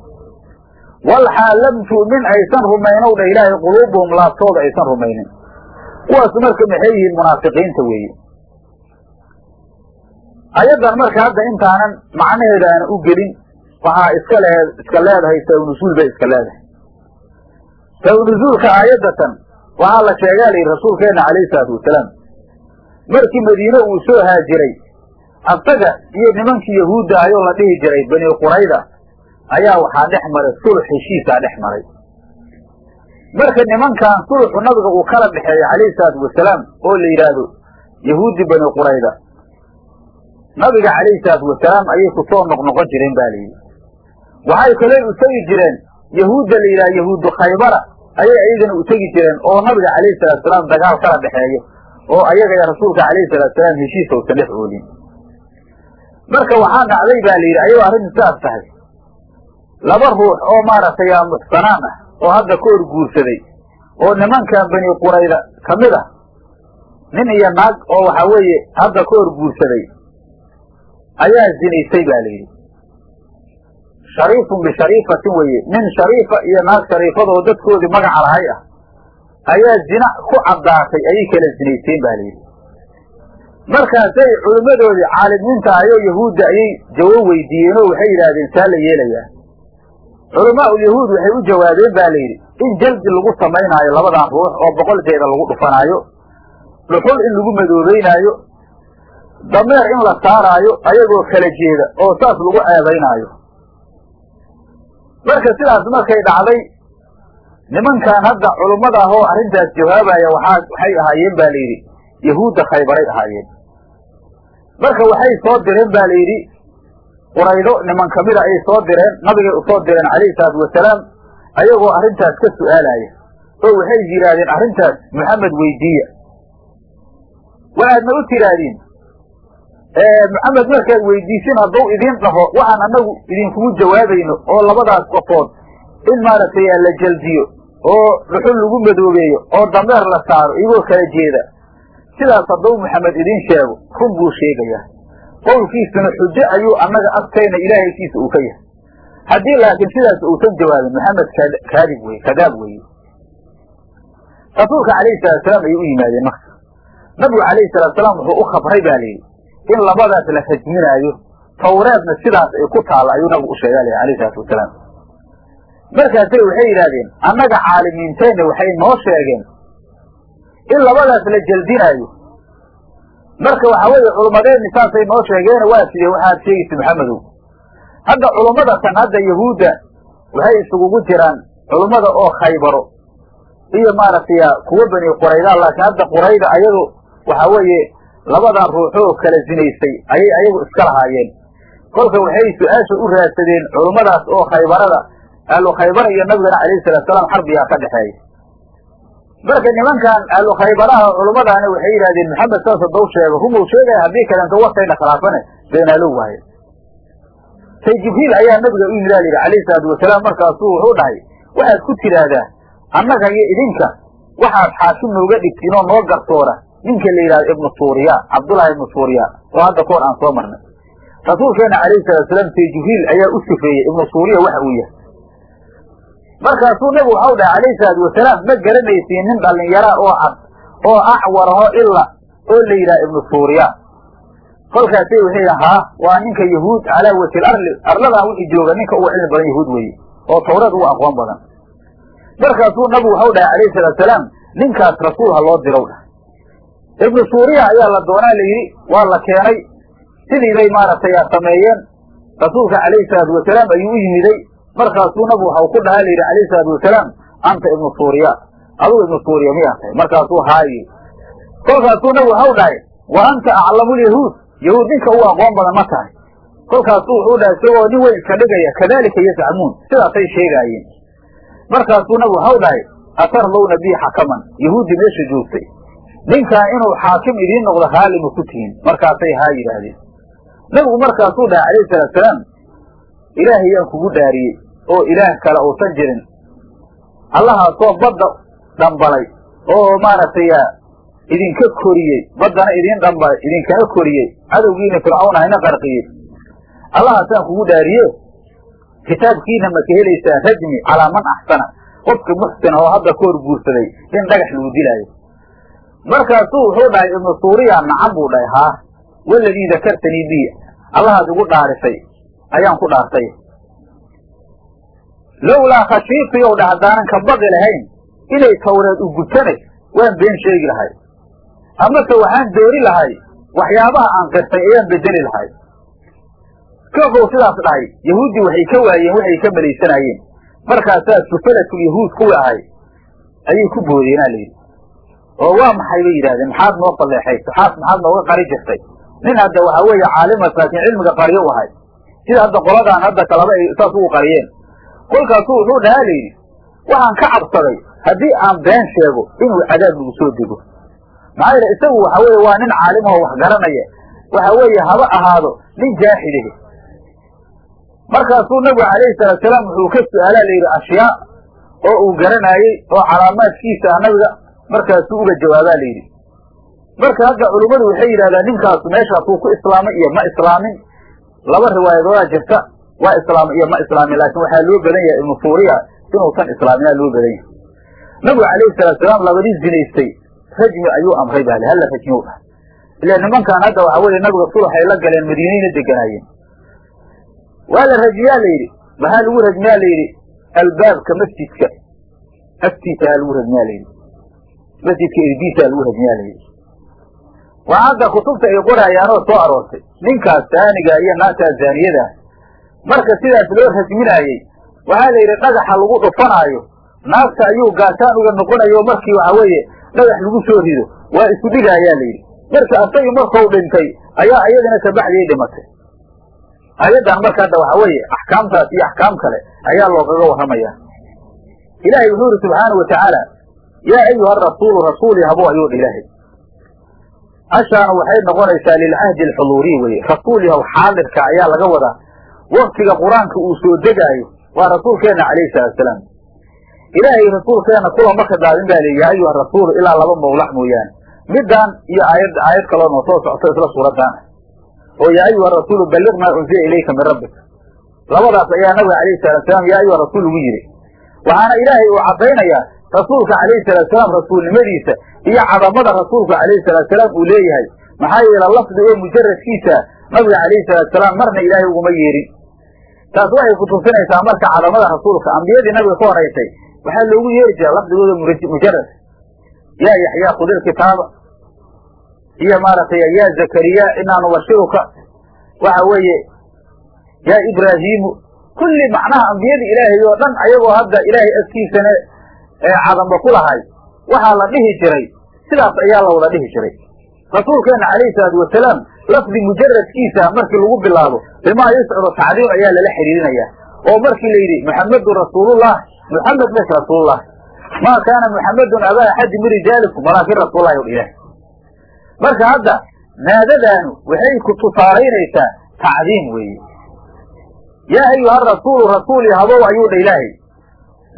walxaal lam tu'min aysan rumaynow dha ilaahay quluubuhum laabtooda aysan rumaynin. Kuwaas marka maxay yihiin munaafiqiinta weeye? Ayaddan marka hadda intaanan macnaheeda aana u gelin waxaa iska le iska leedahay saw-nusuul bay iska leedahay. Saw-nusuulka aayaddatan waxaa la sheegaa la yidhi rasuulkeenna calayhi salaatu wasalaam. Markii madiine uu soo haajiray asaga iyo nimankii yahuudda ayoo la dhihi jiray bani qurayda ayaa waxaa dhex maray sulx heshiisaa dhex maray. Marka nimankan sulxu nabiga uu kala dhexeeyo calayhi salaatu wasalaam oo la yidhaahdo yahuudi bani qurayda nabiga calayhi salaatu wasalaam ayay ku soo noqnoqon jireen ba layidhi waxay kaley u tegi jireen yahuudda la yidhaha yahuudu khaybara ayay ayagana u tegi jireen oo nabiga calayhi salatu salaam dagaal kala dhexeeyo oo ayaga iyo rasuulka calayhi salatu salaam heshiis uusan dhex oolin marka waxaa dhacday ba la yidhi ayagoo arrintu sidaas tahay. Laba ruux oo maaragtay muxsanaan ah oo hadda ka hor guursaday oo nimankan bani qurayda ka mid ah nin iyo naag oo waxaa weeye hadda ka hor guursaday ayaa zinaysay ba la yidhi shariifun bishariifatin weeye nin shariifa iyo naag shariifadoo dadkoodii magaca lahay ah ayaa zina ku caddaatay ayay kala zinayseen ba layidhi markaasay culimmadoodii caalimiinta ahayoo yahuudda ayay weydiiyeen oo waxay yidhaahdeen saa la yeelayaa. Culamaa ulyahuud waxay u jawaabeen ba layidhi in jaldi lagu samaynaayo labadan ruux oo boqolkeeda lagu dhufanaayo dhuxul in lagu madoobeynaayo dameer in la saaraayo ayagoo kala jeeda oo saas lagu eedaynaayo marka sidaas markay dhacday nimankan hadda culummada ah oo arrintaas jawaabaya waxaa waxay ahaayeen ba la yidhi yahuudda khaybaray ahaayeen marka waxay soo direen ba la yidhi quraydo niman kamida ayay soo direen nabigay u soo direen calayhi salaatu wasalaam ayagoo arrintaas ka su'aalaya. Oo waxay yidhaahdeen arrintaas maxamed weydiiya. Waxaadna u tidhaahdeen maxamed markaad weydiisin hadduu idiin dhaho waxaan annagu idinkugu jawaabayno oo labadaas qofood in maaragtay la jaldiyo oo dhuxul lagu madoobeeyo oo dameer la saaro iyagoo kala jeeda sidaas hadduu maxamed idiin sheego run buu sheegayaa. Qowlkiisuna xujo ayuu annaga agtayna ilaahaykiisa uu ka yahay. Haddii laakiin sidaas uusan jawaabin maxamed kaadib weye kadaab weeye rasuulka calayhi salaatusalaam ayay u yimaadeen marka. Nabigu calayhi salaatusalaam wuxuu u khabray ba layidhi in labadaas la rajminaayo tawreedna sidaas ay ku taalla ayuu nabigu u sheega leh alayhi wasalaam. Markaasay waxay yidhahdeen annaga caalimiinteenna waxay noo sheegeen in labadaas la jeldinaayo marka waxa weeye culummadeenni saasay noo sheegeen waa sidee waxaad sheegaysa maxamedow? Hadda culummada kan hadda yahuudda waxay isugugu jiraan culummada oo khaybaro. Iyo maaragtay kuwa bani qurayda laakiin hadda qurayda ayagu waxa weeye labadan ruuxoo kala zinaystay ayay ayagu iska lahaayeen. Kolka waxay su'aasha u raadsadeen culummadaas oo khaybarada ahlu khaybara iyo nabigana calayhi salatu salaam xarbigaa ka dhexeeya marka nimankan ahlu khaybaraha culummadaani waxay yidhahdeen maxamed saas haddau sheego. Rumuu sheegaya haddii kalento wartayna khilaafane beenaalow waaye. Say jibriil ayaa nabiga u yimid a yidhi calayhi salaatu wasalaam markaasuu wuxuu dhahay waxaad ku tidhaahdaa annaga iyo idinka waxaad xaakim nooga dhigtiin oo noo garsoora ninka la yidhahdo ibnu suuriya cabdullahi ibnu suuriya. Oo hadda koor aan soo marnay. Rasuulkeena calayhi salatu salaam say jibriil ayaa u sifeeyey ibnu suuriya waxa uu yahay markaasuu nabigu waxau dhahay calayhi salaatu wasalaam ma garanaysiin nin dhallinyara oo cad oo acwaraho ila oo la yidhaha ibnu suuriya. Kolkaasay waxay yidhaha haa waa ninka yahuud calaa wajhi arli arladaa wixii jooga ninka uga cilmi badan yahuud weeye oo tawreed uga aqoon badan. Markaasuu nabigu waxau dhahay calayhi salaatu salaam ninkaas rasuul ha loo dirow dhah ibnu suuriya ayaa la doonaa la yidhi waa la keenay sidii bay maaragtay sameeyeen. Rasuulka calayhi salaatu wasalaam ayuu u yimiday markaasuu nabigu waxau ku dhahaa la yidhi calayhi salaatu wasalaam anta ibnu suuriya. Adugu ibnu suuriya miyaa tahay markaasuu haayi kolkaasuu nabigu waxau dhahay wa anta aclamu lyahuud yahuud ninka ugu aqoon badan ma tahay. Kolkaasuu wuxuu dhahay isagoo nin weyn iska dhigaya kadalika yascamuun. Sidaasay sheegaayeen markaasuu nabigu waxau dhahay atarlowna bii xakaman. Yahuuddi meesha joogtay. Ninkan inuu xaakim idiin noqdo haalima ku tihiin markaasay haa yidhaahdeen. Nabigu markaasuu dhahay calayhi salaatusalaam ilaahay yaan kugu dhaariyey oo ilaah kale uusan jirin. Allahaasoo badda dhambalay oo maaragtay idinka koriyey. Baddana idiin dhambalay idinkana koriyey. Cadowgiina fircawn ahayna qarqiyey. Allahaasaan kugu dhaariye? Kitaabkiina ma ka helaysaa rajmi calaa man axsana. Qofka muxsina oo hadda ka hor guursaday in dhagax lagu dilaayo. Markaasuu wuxuu dhahay ibnu suuriya nacan buu dhahay. Haa waladii dakartanii bi allahaad igu dhaarisay ayaan ku dhaartay lowlaa khashiitii ow dhah haddaanan ka baqi lahayn inay tawreed u gutanays waan been sheegi lahay. Amase waxaan doori lahay waxyaabaha aan qirtay ayaan bedeli lahay. Kooxuu sidaas dhahay yahuuddii waxay ka waayeen waxay ka malaysanaayeen markaasaa sufalatul yahuud kuwii ahay ayay ku boodeenaa layidhi oo waa maxay bay yidhahdeen maxaad noo falleexay maxaad maxaad nooga qari jirtay. Nin hadda waxa weeye caalimas laakiin cilmiga qaryo u ahay. Sida hadda qoladaan hadda kalaba ay saas ugu qariyeen kolkaasu wuxuu dhahaa layidhi waxaan ka cabsaday haddii aan been sheego inuu cadaab nagu soo dego. Maxaa yeele isagu waxa weeye waa nin caalimahoo wax garanaya. Waxa weeye haba ahaado nin jaaxidahe markaasuu nabigu calayhi salaatusalaam wuxuu ka su'aalaa layidhi ashyaa oo uu garanaayey oo calaamaadkiisa ah nabiga markaasuu uga jawaabaa layidhi marka hadda culummadu waxay yidhahdaan ninkaasu meeshaasuu ku islaamay iyo ma islaamin. Laba riwaayadoodaa jirta waa islaamay iyo ma islaamin laakiin waxaa loo badan yahay ibnu suuriya inuusan islaaminaa loo badan yahay. Nabigu calayhi salaatusalaam labadii zinaystay rajmi ayuu amray baa halla rajmiw dhah ila nimankan hadda waxa weeye nabiga sulaxay la galeen madiinayna deganaayeen waa la rajmiyaa la yidhi maxaa lagu rajmiyaa la yidhi? Albaabka masjidka. Agtiisaa lagu rajmiyaa la yidhi. Masjidka irdiisaa lagu rajmiyaa la yidhi. Waa hadda kutubta ay qoraayaanoo soo aroortay. Ninkaas saaniga iyo naagtaas zaaniyadaa marka sidaas loo rajminaayey waxaa la yidhi dhagaxa lagu dhufanaayo naagta ayuu gaashaan uga noqonayo markii waxa weeye dhagax lagu soo rido. Waa isu dhigaayaa la yidhi. Marka asagii markau dhintay ayaa iyadana kabacdii dhimatay. Ayaddan marka hadda waxa weeye axkaamtaas iyo axkaam kale ayaa loogaga warramaya ilaahay wuxuu yidhi subxaanau watacaala yaa ayuha rasuulu rasuuli habo ayuu dha ilaahay. Ashaana waxay noqonaysaa lilcahdi alxuluuriy weye rasuul yahow xaadirka ayaa laga wadaa waktiga qur'aanka uu soo degaayo waa rasuulkeenna calayhi salaatusalaam ilaahay rasuulkeenna kulama ka daadin baa yaa ayuha rasuulu ilaa laba mawlac mooyaane. Midaan iyo aayad aayad kaloo noo soo socto isla suuradaan ah oo yaa ayuha rasuulu balliq maa unzila ilayka min rabbik. Labadaas ayaa nabiga calayhi salaatusalaam yaa ayuha rasuul ugu yidhi. Waxaana ilaahay uu caddaynayaa rasuulka calayhi salaatusalaam rasuulnimadiisa iyo cadamada rasuulka calayhi salaatusalaam uu leeyahay. Maxaa yeele lafdi oo mujaradkiisa nabiga calayhi salaatusalaam marna ilaahay uguma yeedhin taas waxay ku tusinaysaa marka cadamada rasuulka ambiyadii nabiga ka horaysay waxaa loogu yeeri jira lafdigooda mujarad yaa yaxyaa khudil kitaaba iyo maaragtay yaa zakariya inaa nubashiruka waxa weeye yaa ibraahiimu kulli macnaha ambiyadii ilaahay oo dhan ayagoo hadda ilaahay agtiisana cadamba ku lahay waxaa la dhihi jiray. Sidaas ayaa la wada dhihi jiray. Rasuulkeena calayhi salaatu wasalaam lafdi mujaradkiisa markii lagu bilaabo bimaa yusciru tacdiim ayaa lala xidhiirinaya oo markii la yidhi muxamedun rasuulullah muxamed mes rasuulullah maa kaana muxamedun abaa axadi min rijaalikum walaakin rasuullahi o ilaah marka hadda naadadaanu waxay ku tusaalaynaysaa tacdiim weeye. Yaa ayuha rasuulu rasuuli habow ayuu dha ilaahay.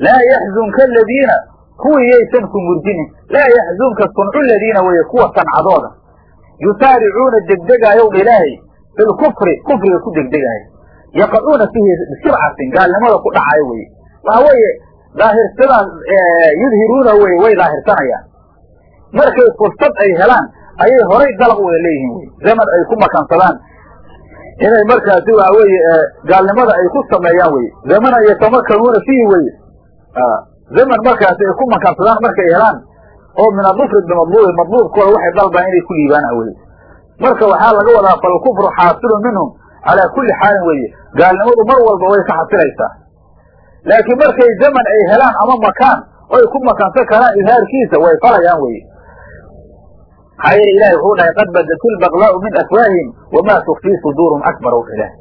Laa yaxzunka aladiina kuwii yaysan ku murjinin laa yaxzunka suncu ladiina weye kuwa sancadooda yusaaricuuna degdegaayow dha ilaahay filkufri kufriga ku degdegaaya yaqacuuna fihi bisircatin gaalnimada ku dhacayo weye waxa weeye daahirsadaan yudhiruuna weye way daahirsanayaan markay fursad ay helaan ayay horay dalaq wada leeyihiin wey zaman ay ku makansadaan inay markaasi waxa weeye gaalnimada ay ku sameeyaan weye zamanan yatamakanuuna fiihi weye zaman markaasi ay ku makansadaan markay helaan oo min adufri bimadluubi madluubkooda waxay dalbaan inay ku liibaana weye marka waxaa laga wadaa falkufru xaasilun minhum calaa kulli xaalin weeye. Gaalnimadu mar walba way ka xasilaysaa laakiin markay zaman ay helaan ama makaan oy ku makansan karaan idhaarkiisa way falayaan weye maxaa yeele ilahi wuxuu dhahay qad badat ilbaqlaau min afwaahihim wamaa tukfii suduurum akbar w ilaah.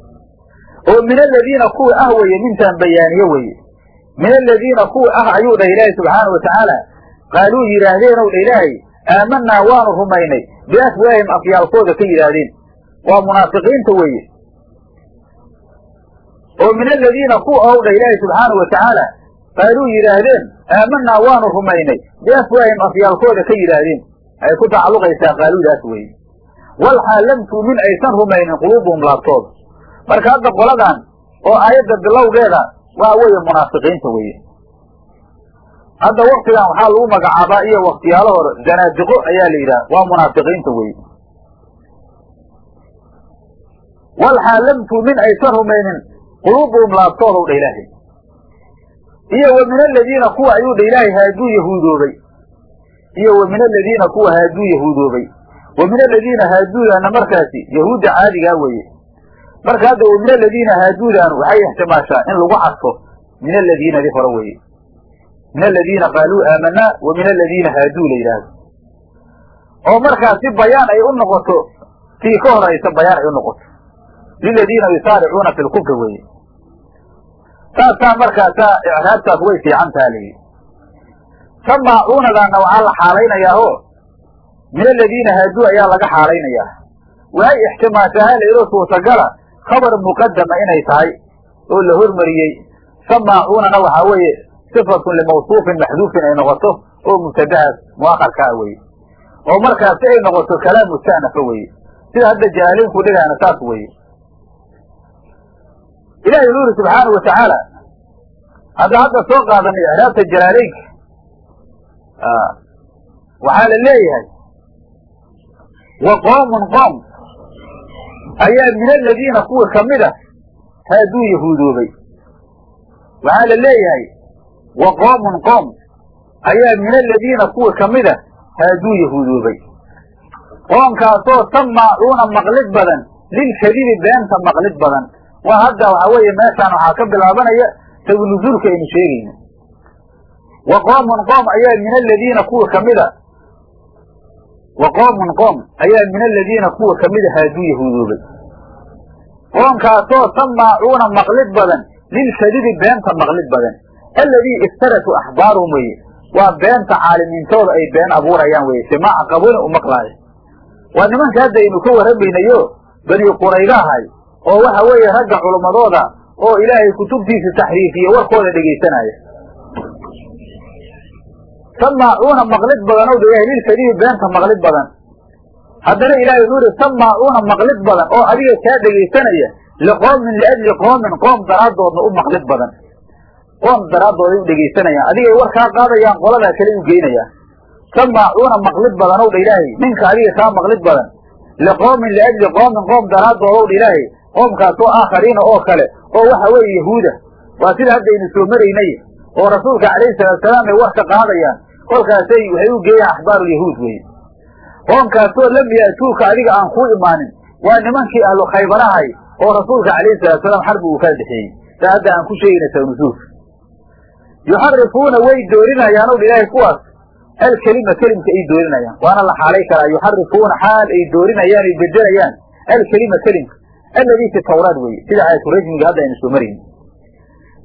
Oo min aladiina kuwa ah weye mintaan bayaaniye weye min aladiina kuwa ah ayuu dhahay ilaahi subxaana watacaala qaaluu yidhaahdeen ow dha ilaahay aamanaa waanu rumaynay. Biafwaahim afyaalkooda ka yidhaahdeen waa munaafiqiinta weeye. Oo min aladiina kuwa ow dha ilaahi subxaana watacaala qaaluu yidhaahdeen aamanaa waanu rumaynay. Biafwaahim afyaalkooda ka yidhaahdeen ay ku tacalluqaysaa qaaluudaas weeye. Walxaal lam tu'min aysan rumaynin quluubuhum laabtooda. Marka hadda qoladan oo aayadda bilowgeeda waa weeye munaafiqiinta weeye hadda waktigan waxaa lagu magacaabaa iyo waktiyaalo hore zanaadiqo ayaa la yidhaha waa munaafiqiinta weeye. Walxaal lam tu'min aysan rumaynin quluubuhum laabtoodaw dha ilaahay. Iyo wa min aladiina kuwa ayuu dha ilaahay haaduu yahuudoobay. Iyo wa min aladiina kuwa haaduu yahuudoobay. Wa min aladiina haaduudaana markaasi yahuudda caadigaa weeye. Marka hadda wa min aladiina haaduudan waxay ixtimaashaa in lagu cadfo min aladiinadi hore weeye min aladiina qaaluu aamanaa wa min aladiina haaduu la yidhaahdo oo markaasi bayaan ay u noqoto tii ka horaysa bayaan ay u noqoto liladiina yusaaricuuna fi lkufri weeye saasaa markaasaa icraabtaas way fiican taha leyi samaacuunadaana waxaa la xaalaynayaa min aladiina haaduu ayaa laga xaalaynayaa waxay ixtimaashaha laydoo suurtagala khabar muqadama inay tahay oo la hormariyey samaacuunana waxaa weeye sifatun limawsuufin maxduufin ay noqoto oo mubtadahaas muakarkaa weye oo markaasi ay noqoto kalaam musta'nafa weye sida hadda jaaliinku dhigaana saas weye ilahi wuxuu yuri subxaanau watacaala hadda hadda soo qaadanay icraabta jalaaleynka waxaa la leeyahay wa qoomun qoom ayaa min aladiina kuwa ka mid a haaduu yahuudoobay waxaa la leeyahay wa qoomun qoom ayaa min aladiina kuwa ka mid a haaduu yahuudoobay. Qoomkaasoo samaacuuna maqlid badan lilkadibi beenta maqlid badan. Waa hadda waxaa weeye meeshaan waxaa ka bilaabanaya sabinuzuulka aynu sheegayno. Wa qoomun qoom ayaa min aladiina kuwa kamida wa qoomun qoom ayaa min aladiina kuwa kamida haaduu yahuudoobay. Qoomkaasoo samaacuuna maqlid badan lilkadibi beenta maqlid badan alladii iftaratu axbaaruhum weye waa beenta caalimiintooda ay been abuurayaan weye simaaca qabuulin u maqlaayo waa nimanka hadda aynu ka warramaynayo bani qurayda ahay oo waxa weeye ragga culummadooda oo ilaahay kutubtiisa taxriifiye warkooda dhegaysanaya samaacuuna maqlid badan ow ilahay lilkadibi beenta maqlid badan haddana ilahay wuxuu yihi samaacuuna maqlid badan oo adiga kaa dhegaysanaya liqoomin liajli qoomin qoom daraaddoodna u maqlid badan qoom daraaddooday u dhegaysanayaan adigay war kaa qaadayaan qoladaa kale u geynayaan samaacuuna maqlid badan ow dha ilaahay. Ninka adiga kaa maqlid badan. Liqoomin liajli qoomin qoom daraadoodow dha ilaahay. Qoomkaasoo aakhariina oo kale oo waxa weeye yahuuda. Waa sida haddaynu soo maraynay oo rasuulka calayhi salaatusalaam ay war ka qaadayaan. Kolkaasay waxay u geeyaan axbaarulyahuud weye qoomkaasoo lam ya'tuuka adiga aan kuu imaanin. Waa nimankii ahlu khaybarahay oo rasuulka calayhi salaatusalaam xarbi uu kala dhexeeyey. Saa hadda aan ku sheegayna sanusuulka yuxarifuuna way doorinayaan ow ilaahay kuwaas alkelima kelimka ay doorinayaan. Waana la xaalay karaa yuxarifuuna xaal ay doorinayaan ay bedelayaan alkelima kelimka. Alladii fi tawraad weeye sida aayatulrajmiga hadda aynu soo marayni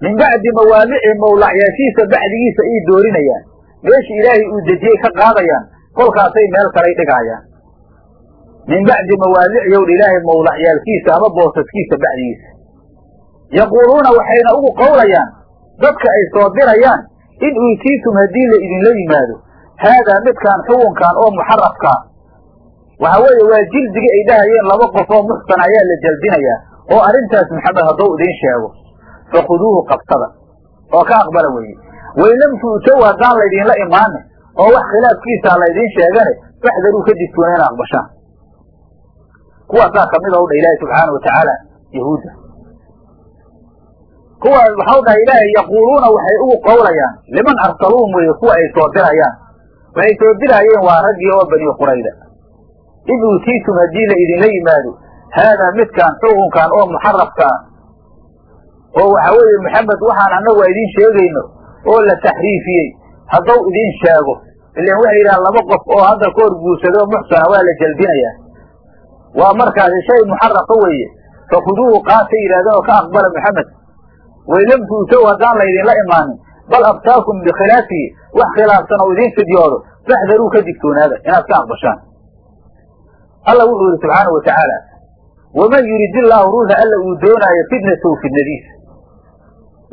min bacdi mawaadici mawlacyaashiisa bacdigiisa ay doorinayaan. Meesha ilaahay uu dejiyey ka qaadayaan kolkaasay meel kalay dhigaayaan min bacdi mawaadici yowdha ilaahay mawlacyaalkiisa ama boosaskiisa bacdigiisa. Yaquuluuna waxayna ugu qowlayaan dadka ay soo dirayaan in uutiitum haddii la idinla yimaado haadaa midkaan xukunkan oo muxarafkaa waxa weeye waa jildiga ay dhahayeen laba qof oo muxsan ayaa la jaldinayaa oo arrintaas maxamed hadduu idiin sheego. Fakhuduuhu qabsada oo ka aqbala weeye. Wain lam haddaan laydinla imaanin oo wax khilaafkiisaa laydiin sheegane faxdaruu ka digtoona ina aqbashaan. Kuwaasaa ka mid ow dha ilaahi subxaana watacaala yahuudda kuwaas waxau dhahay ilaahay yaquuluuna waxay ugu qowlayaan. Liman arsaluuhum weeye kuwa ay soo dirayaan. Waxay soo diraayeen waa raggii oo bani qurayda. Id uutiitum haddii la idinla yimaado haadaa midkaan xukunkan oo muxarafkaa oo waxa weeye maxamed waxaan annagu idiin sheegayno oo la taxriifiyey. Hadduu idiin sheego ilan waxay yidhahaan laba qof oo hadda ka hor guursadoo muxsana waa la jaldinayaa waa markaasi shay muxarafa weeye. Fakhuduuhu qaatay yidhahdeen oo ka aqbala maxamed wain lam tu'tow haddaan laydinla imaanin. Bal abtaakum bikhilaafihi wax khilaafsan oo idiin fidyoodo faxdaruu ka digtoonaada inaad ka aqbashaan. Alla wuxuu yihi subxaanau watacaala waman yurid illaahu ruuxa alla uu doonaayo fitnatahu fitnadiisa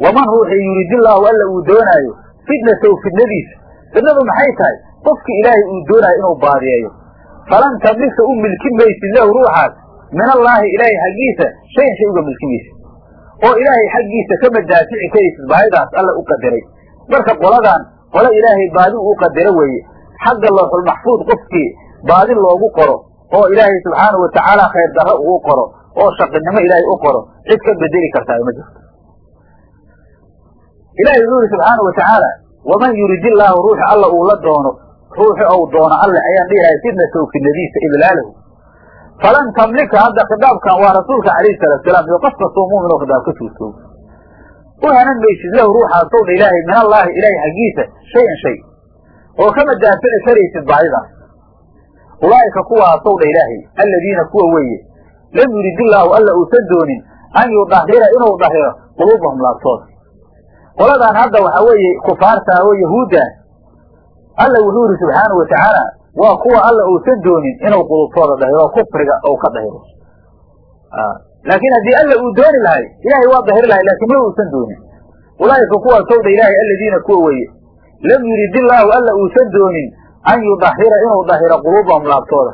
waman ruuxi yurid illaahu alla uu doonaayo fitnatahu fitnadiisa fitnadu maxay tahay? Qofki ilaahay uu doonaayo inuu baadiyeeyo falan tamlika u milki maysid lahu ruuxaas min allaahi ilaahay xaggiisa shayan shay uga milki maysid oo ilaahay xaggiisa kama daafici karaysid baadidaas alla u qadaray. Marka qoladan qole ilaahay baadi u qadaro weeye. Xagga looxulmaxfuud qofkii baadi loogu qoro oo ilaahay subxaanau watacaala khayr darro uu qoro oo shaqinimo ilaahay u qoro cid ka bedeli kartaa ma jirto. Ilahay wuxuu yihi subxaanau watacaala waman yurid illaahu ruuxi alla uu la doono ruuxi ou doono alle ayaan dhihilahay fitnatahu fitnadiisa idlaalahu falan tamlika hadda khidaabkan waa rasuulka calayhi salaatusalaam iyo qof kastoo muumin oo khidaab ka suurtoogo u hanan maysid lahu ruuxaasow dha ilaahay min allaahi ilaahay xaggiisa shayan shay oo kama daafici karaysid baadidaas ulaa'ika kuwaasow dha ilaahay alladiina kuwa weeye lam yuridillaahu alla uusan doonin an yudahira inuu dahiro quluubahum laabtooda qoladan hadda waxaa weeye kufaarta oo yahuudda alla wuxuu yidhi subxaanau watacaala waa kuwa alla uusan doonin inuu qulubtooda dahiro kufriga ou ka dahiro laakiin haddii alla uu dooni lahay ilahay waa dahiri lahay laakiin ma uusan doonin. Ulaa'ika kuwaasow dha ilaahay alladiina kuwa weeye. Lam yurid illaahu alla uusan doonin an yudahira inuu dahiro quluubahum laabtooda.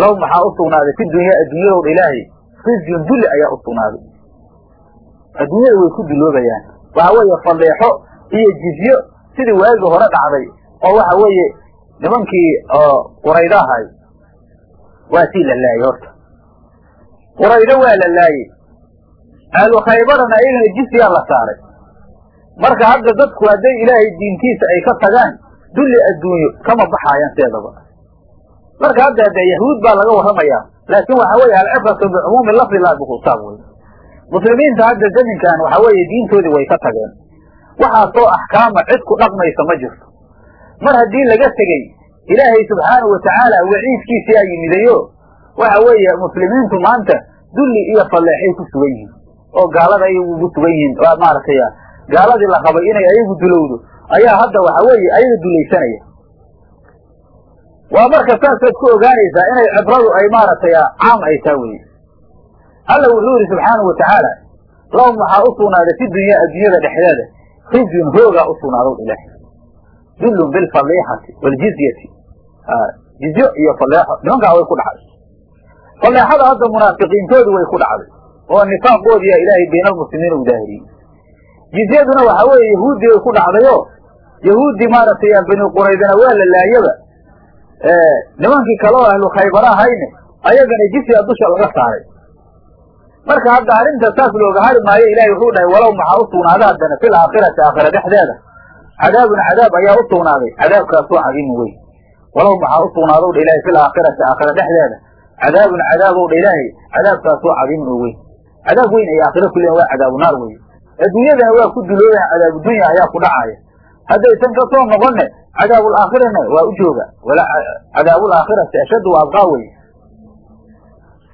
Lahum maxaa u sugnaaday? Fi dunyaa adduunyadowdha ilaahay khizyun dulli ayaa u sugnaaday. Adduunyada way ku duloobayaan waxa weeye falleexo iyo jizyo sidii waagii hore dhacday oo waxa weeye nimankii oo ahay waa sii la laayey horta. Quraydo waa la laayey ahlu khaybarana ayagana la saaray. Marka hadda dadku hadday ilaahay diintiisa ay ka tagaan dulli adduunyo kama baxaayaan sideedaba marka hadda hadde yahuud baa laga warramayaa. Laakiin waxa weeye alcibratu bicumuumi lafdi laa bikusaab wey muslimiinta hadda zaminkan waxa weeye diintoodii way ka tageen. Waxaasoo axkaama cid ku dhaqmaysa ma jirto mar haddii laga tegey ilaahay subxaanahu watacaala waciidkiisiyaa yimidayo waxa weeye muslimiintu maanta dulli iyo falleexay ku sugan yihiin oo gaalada ayagu ugu sugan yihiin maaragtay gaaladii la rabay inay ayagu dulowdo ayaa hadda waxa weeye ayaga dulaysanaya waa marka saasaad ku ogaanaysaa inay cibradu ay maaragtay caam ay taa weye alla wuxuu yidhi subxaanahu watacaala lahum waxaa u sugnaaday fi dunyaa adduunyada dhexdeeda khizyun hoogaa u sugnaadow ilaah dullun bilfaliixati waljizyati jizyo iyo faleexo nimankaa way ku dhacday. Faleexada hadda munaafiqiintoodu way ku dhacday. Oo nifaaqoodiya ilaahay bayna almuslimiina u daahiriyey jizyaduna waxa weeye yahuuddii way ku dhacdayo yahuuddii maaragtay bani quraydana waa la laayaba. Nimankii kale oo ahlu khaybara ahayne ayagana jizya dusha laga saaray. Marka hadda arrinta saas looga hari maayo ilahay wuxuu dhahay walow maxaa u sugnaaday haddana fil aakhirati aakhira dhexdeeda cadaabun cadaab ayaa u sugnaaday cadaabkaasoo cadiimu wey walow maxaa u sugnaadow dha ilahay fil aakhirati aakhira dhexdeeda? Cadaabun cadaabow dha ilaahay. Cadaabkaasoo cadiimun oo weyn. Cadaab weyn ay aakhiro ku leeyihiin waa cadaabu naar wey adduunyadana waa ku duloobayan cadaabu dunya ayaa ku dhacaaya haddaysan ka soo noqonne cadaabulaakhirana waa u jooga. Cadaabulaakhirati ashaddu wa abqaa wey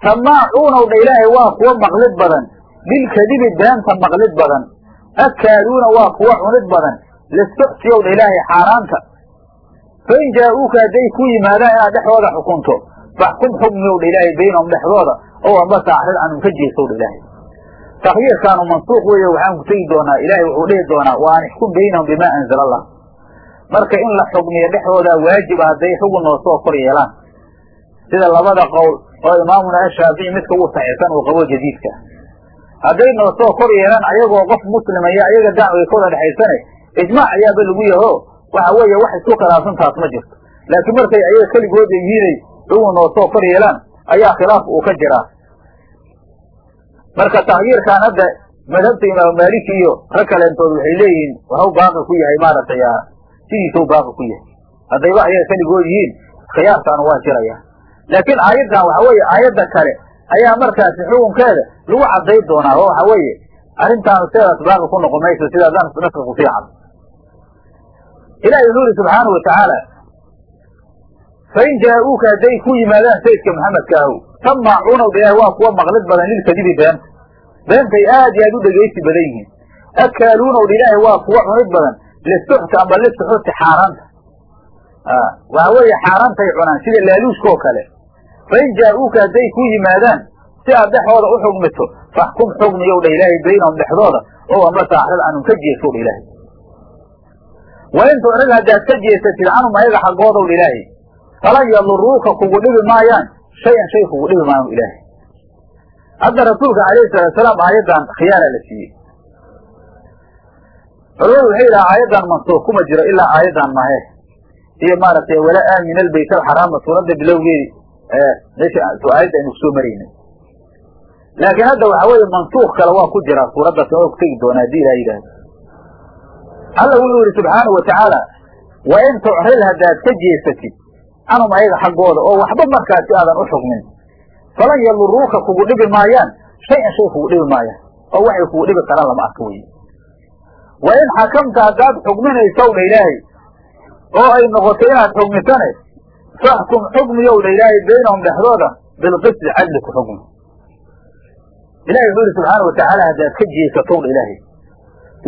samaacuunaw dha ilaahay waa kuwa maqlid badan. Bilkadibi beenta maqlid badan. Akaaluuna waa kuwa cunid badan listucsiyow dha ilaahay xaaraanta fain jaa-uuka hadday ku yimaadaan inaad dhexdooda xukunto faxkum xukmiyow dha ilaahay baynahum dhexdooda ow amba saaxrid canhum ka jeesow dha ilaahay takyiirkaanu mansuuq weeye waxaan ku tegi doonaa ilaahay wuxuu dhihi doonaa wa an ixkum baynahum bimaa anzala allah marka in la xugmiyo dhexdoodaa waajiba hadday xugun noo soo kor yeelaan sida labada qowl oo imaamuna ashaafici midka uu saxiixsan uu qabo jadiidka hadday noo soo kor yeelaan ayagoo qof muslima iyo ayaga dacwiga ka wada dhexaysane ijmaac ayaaba lagu yaho. Waxa weeye wax isku khilaafsan taas ma jirto. Laakiin markay ayaga keligooda yihiinay xugun noo soo kor yeelaan ayaa khilaaf uu ka jiraa. Marka takyiirkan hadda madhabta imaamu maaliki iyo rag kaleentood waxay leeyihiin waxu baaqi ku yahay maaragtay sidiisau baaqi ku yahay. Haddayba ayaga keligood yihiin khiyaarkaanu waa jiraya laakiin aayaddan waxa weeye aayadda kale ayaa markaasi xukunkeeda lagu cadday doonaa. Oo waxa weeye arrintaanu sidaas baaqi ku noqon mayso sidaa naska ku fiican ilahi wuxuu yidhi subxaanau watacaala fain jaa-uuka hadday ku yimaadaan sayidka maxamedka ahow samaacuunaw dha ilahay waa kuwa maqlid badan lilkadibi beenta beentay aad iyo aad u dhegaysi badan yihiin. Akaaluunaw dha ilaahay waa kuwa cunid badan lisuxti amba lisuxuti xaaraanta. Waxa weeye xaaraantay cunaan sida laaluushka oo kale. Fain jaa-uuka hadday ku yimaadaan si aad dhexooda u xugmito faxkum xugmiyow dha ilaahay baynahum dhexdooda oo amba saaxrid canhum ka jeesow dha ilaahay wain tucrid haddaad ka jeesatid canhum ayaga xaggoodow ilaahay. Falan yaduruuka kugu dhibi maayaan shayan shay kugu dhibi maayo ilaahay. Hadda rasuulka alayhi salaatusalaam aayaddan khiyaara la siiyey. Culamadu waxay yidhaha aayaddan mansuuq kuma jiro ilaa aayaddan mahe. Iyo maaragtay wala aamin albayt alxaraama suuradda bilowgeedi meesha aayadda aynu ku soo maraynay laakiin hadda waxa weeye mansuuq kale waa ku jiraa suuraddaas waa tegi doona haddii ilaha yidhahdo alla wuxuu yidhi watacaala wa in tucrid haddaad ka jeesatid canhum ayaga xaggooda oo waxba markaasi aadan u xugmin. Falan yaduruuka kugu dhibi maayaan shay-an shay kugu dhibi maayaan oo waxay kugu dhibi karaan lama arka weye wa in xakamta haddaad xugminaysow dha ilaahay oo ay noqoto inaad xugmisane faxkum xukmiyow dha ilaahay baynahum dhexdooda bilqisti cadli ku xukmi ilahi wuxuu yihi subxaana watacaala haddaad ka jeesatow dha ilaahay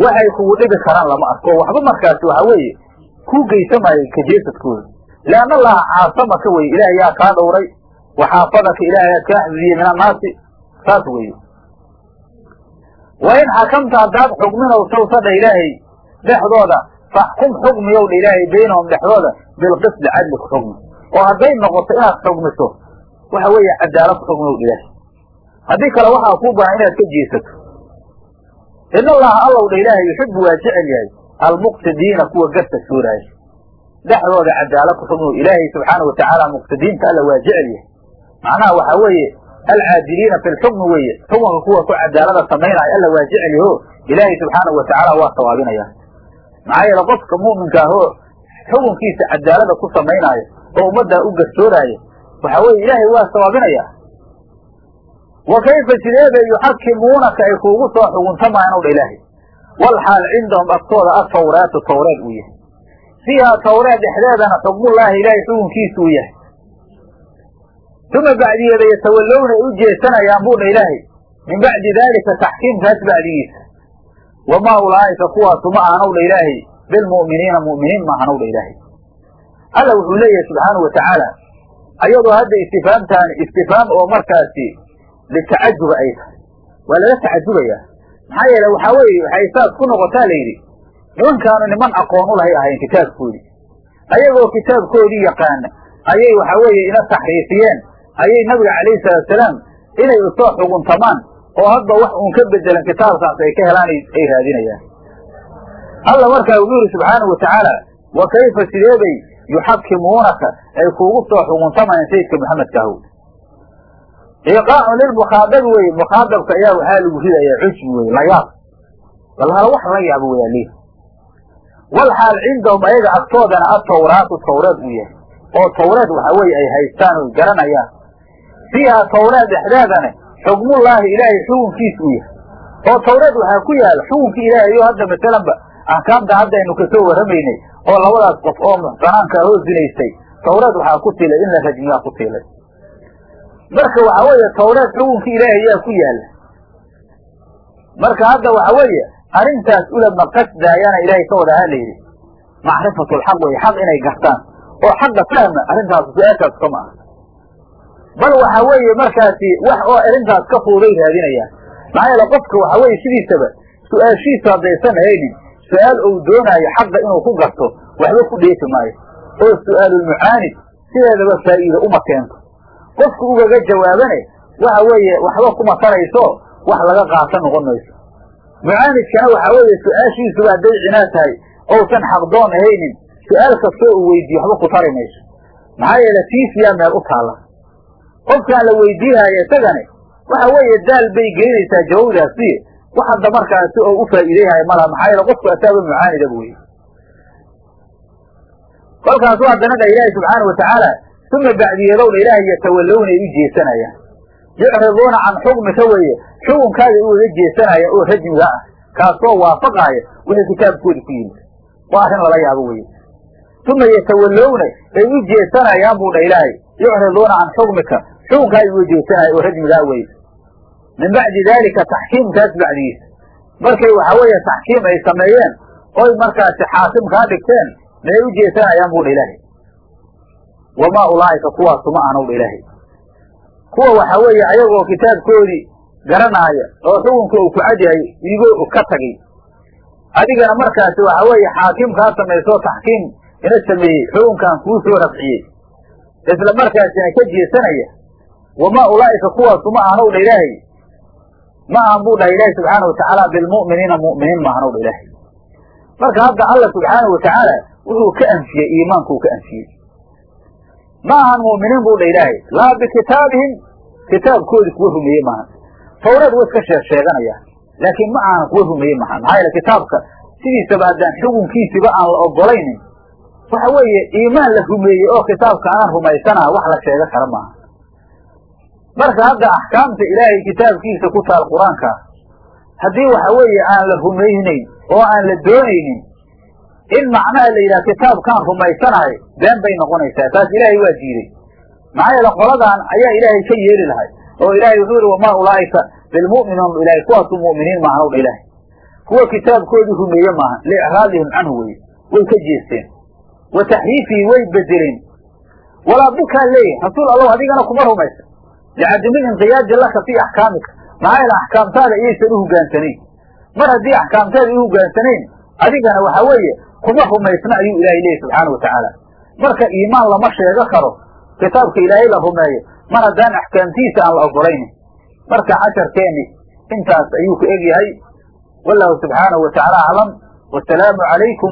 waxay kugu dhibi karaan lama arko. Waxba markaasi waxa weeye kuu geysamaayo kajeesadkooda lianna allaha caasamaka weye ilaahay yaa kaa dhowray. Waxaafadaka ilaahay yaa kaa xifdiyey min annaasi. Saas weeye. Wa in xakamta haddaad xukminowsaw sadha ilaahay dhexdooda faxkum xukmiyow dha ilaahay baynahum dhexdooda bilqisdi cadli ku xukmi oo hadday noqoto inaad xukmiso waxa weeye cadaalad ku xukmiyow dha ilaahay. Haddii kale waxaa kuu baahan inaad ka jeesato in allaha allow dha ilaahay yuxibu waa jecel yahay. Almuqsidiina kuwa garta suuraaya dhexdooda cadaalad ku xukmiyow ilaahay subxaana watacaala muqsidiinta alla waa jecel yahay. Macnaha waxaa weeye alcaadiliina fi lxukmi weeye. Xukunka kuwa ku cadaalada samaynaya alla waa jecel yaho ilaahay subxaanahu watacaala waa sawaabinaya. Maxaa yeele qofka mu'minka ahoo xukunkiisa cadaalada ku samaynaayo oo ummaddaa u garsooraayo waxa weeye ilaahay waa sawaabinaya wa kayfa sideebay yuxakimuunaka ay kuugu soo xuguntamayaan ow dha ilaahay wal xaal cindahum agtooda atawraatu tawreed uu yahay fiihaa tawreed dhexdeedana xukmullaahi ilaahay xukunkiisa uu yahay uma bacdigeeda yatawallowna ay u jeesanayaan buu dha ilaahay min bacdi daalika taxkiimkaas bacdigiisa wamaa ulaa'ika kuwaasu ma ahanow dha ilaahay bilmu'miniina mu'miniin ma ahanow dha ilaahay alla wuxuu leeyahay subxaanau watacaala ayadoo hadda istifaamtaani istifaam oo markaasi litacajuba ay tahay waa laga tacajubayaa maxaa yeele waxaa weeye waxay saas ku noqotaa la yidhi nimankaanu niman aqoon u lahay ahayn kitaabkoodii ayagoo kitaabkoodii yaqaana ayay waxa weeye ina taxriifiyeen ayay nabiga calayhi salaatusalaam inay u soo xuguntamaan oo hadba wax uun ka bedelan kitaabkaas ay ka helaan ay raadinayaan alla markaa wuxuu yidhi subxaanau watacaala wa kayfa sideebay yuxakimuunaka ay kuugu soo xuguntamayaan sayidka maxamedka ahow iqaacun lilmukhaadabi weye mukhaadabka ayaa waxaa lagu ridayaa cujbi weye layaab walhala wax la yaabo wayaa lii. Wal xaal cindahum ayaga agtoodana atawraatu tawreed uu yahay. Oo tawreed waxa weeye ay haystaan oy garanayaan. Fiihaa tawreed dhexdeedana xukmullaahi ilaahay xukunkiisa uu yahay. Oo tawreed waxaa ku yaalla xukunkii ilaahay o hadda masalanba axkaamta haddaynu ka soo warramaynay oo labadaas qof oo muxsanaanka hoo zinaystay tawreed waxaa ku tiilay in la rajmiyaa ku tiilay marka waxa weeye tawreed xukunkii ilaahay yaa ku yaalla marka hadda waxa weeye arrintaas ulama qasdaayaana ilaahay ka wadahaa la yidhi macrifatu lxaq weye xaq inay gartaan. Oo xaqa fahma arrintaas su'aashaas kama ah bal waxa weeye markaasi wax oo arrintaas ka fuuday raadinayaan maxaa yeele qofka waxa weeye sidiisaba su'aashiisa haddaysan haynin su'aal ou doonaayo xaqa inuu ku garto waxba ku dheefi maayo. Oo su'aalulmucaanid sideedaba faa'iida uma keento qofku ugaga jawaabane waxa weeye waxba kuma tarayso wax laga qaata noqon mayso. Mucaanidkana waxa weeye su'aashiisuba hadday cinaa tahay ousan xaqdoon ahaynin su'aal kastoo uu weydiiyo waxba ku tari mayso. Maxaa yeele tiisiyaa meel u taalla. Qofkaan la weydiinaayo isagane waxa weeye daal bay geynaysaa jawabdaasi wax hadda oo u faa'iideynayo malaha maxaa yeele qofku asaaba mucaanidaba weye kolkaasu haddana dha ilaahi subxaana watacaala uma bacdiyeedowdha ilaahay yatawallowna ay u jeesanayaan. Yucriduuna can xukmika weeye xukunkaaday ugaga jeesanayaan oo rajmiga ah kaasoo waafaqaaya wixii kitaabkoodi ku yimid. Waa arrin lala yaabo weye uma yatawallowna ay u jeesanayaan buu dha ilaahay. Yucriduuna can xukmika xukunkaay uga jeesanaya oo rajmigaa weye min bacdi daalika taxkiimkaas bacdigiisa. Markay waxa weeye taxkiim ay sameeyeen oy markaasi xaakim kaa dhigteen mayay u jeesanayaan buu dha ilaahay wamaa ulaa'ika kuwaasu ma ahnow dha ilaahay kuwa waxa weeye ayagoo kitaabkoodii garanaaya oo xukunka uu ku cadyahay igoo ka tagay adigana markaasi waxa weeye xaakim kaa samaysoo taxkiim ina sameeyey xukunkan kuu soo rafciyey isla markaasina ka jeesanaya wamaa ulaa'ika kuwaasu ma ahnow dha ilaahay ma ahan buu dhahay ilaahi subxaana watacaala bilmu'miniina mu'miniin ma ahnow dha ilaahay marka hadda alla subxaanau watacaala wuxuu ka anfiyey iimaanku ka anfiyey ma ahan mu'miniin buu dha ilaahay laa bikitaabihim kitaabkoodii kuwa rumeeyey maahan. Tawreed way iska sheeg sheeganayaan laakiin ma ahan kuwa rumeeyey maahan. Maxaa yeele kitaabka sidiisaba haddaan xukunkiisiba aan la ogolaynin waxa weeye iimaan la rumeeyey oo kitaabka aan rumaysanaa wax la sheega kara maaha marka hadda axkaamta ilaahay kitaabkiisa ku taal qur'aanka haddii waxa weeye aan la rumaynayn oo aan la doonaynin in macnaha la yidhaha kitaabkaan rumaysanahay been bay noqonaysaa taas ilaahay waa diiday. Maxaa yeele qoladan ayaa ilaahay ka yeeli lahay oo ilaahay wuxuu yihi wamaa ulaa'ika bilmu'minuun ilahay kuwaasu mu'miniin maahan dha ilaahay kuwa kitaabkoodii rumeeye maahan liicraadihim canhu weye way ka jeesteen. Wa taxriifihi way bedeleen walaa bikaa leeyihiin rasuul allow adigana kuma rumaysa. Licadami inqiyaadi laka fii axkaamika. Maxaa yeele axkaamtaada iyaysan u hogaansanayn mar haddii axkaamtaada u hogaansanayn adigana waxa weeye kuma rumaysna ayuu ilaahay leeyahy subxaana watacaala marka iimaan lama sheego karo kitaabka ilaahay la rumeeyo mar haddaan axkaamtiisa aan la ogolaynin marka casharkeenni intaas ayuu ka egyahay. Wallahu subxaanahu watacaala aclam wasalaamu calaykum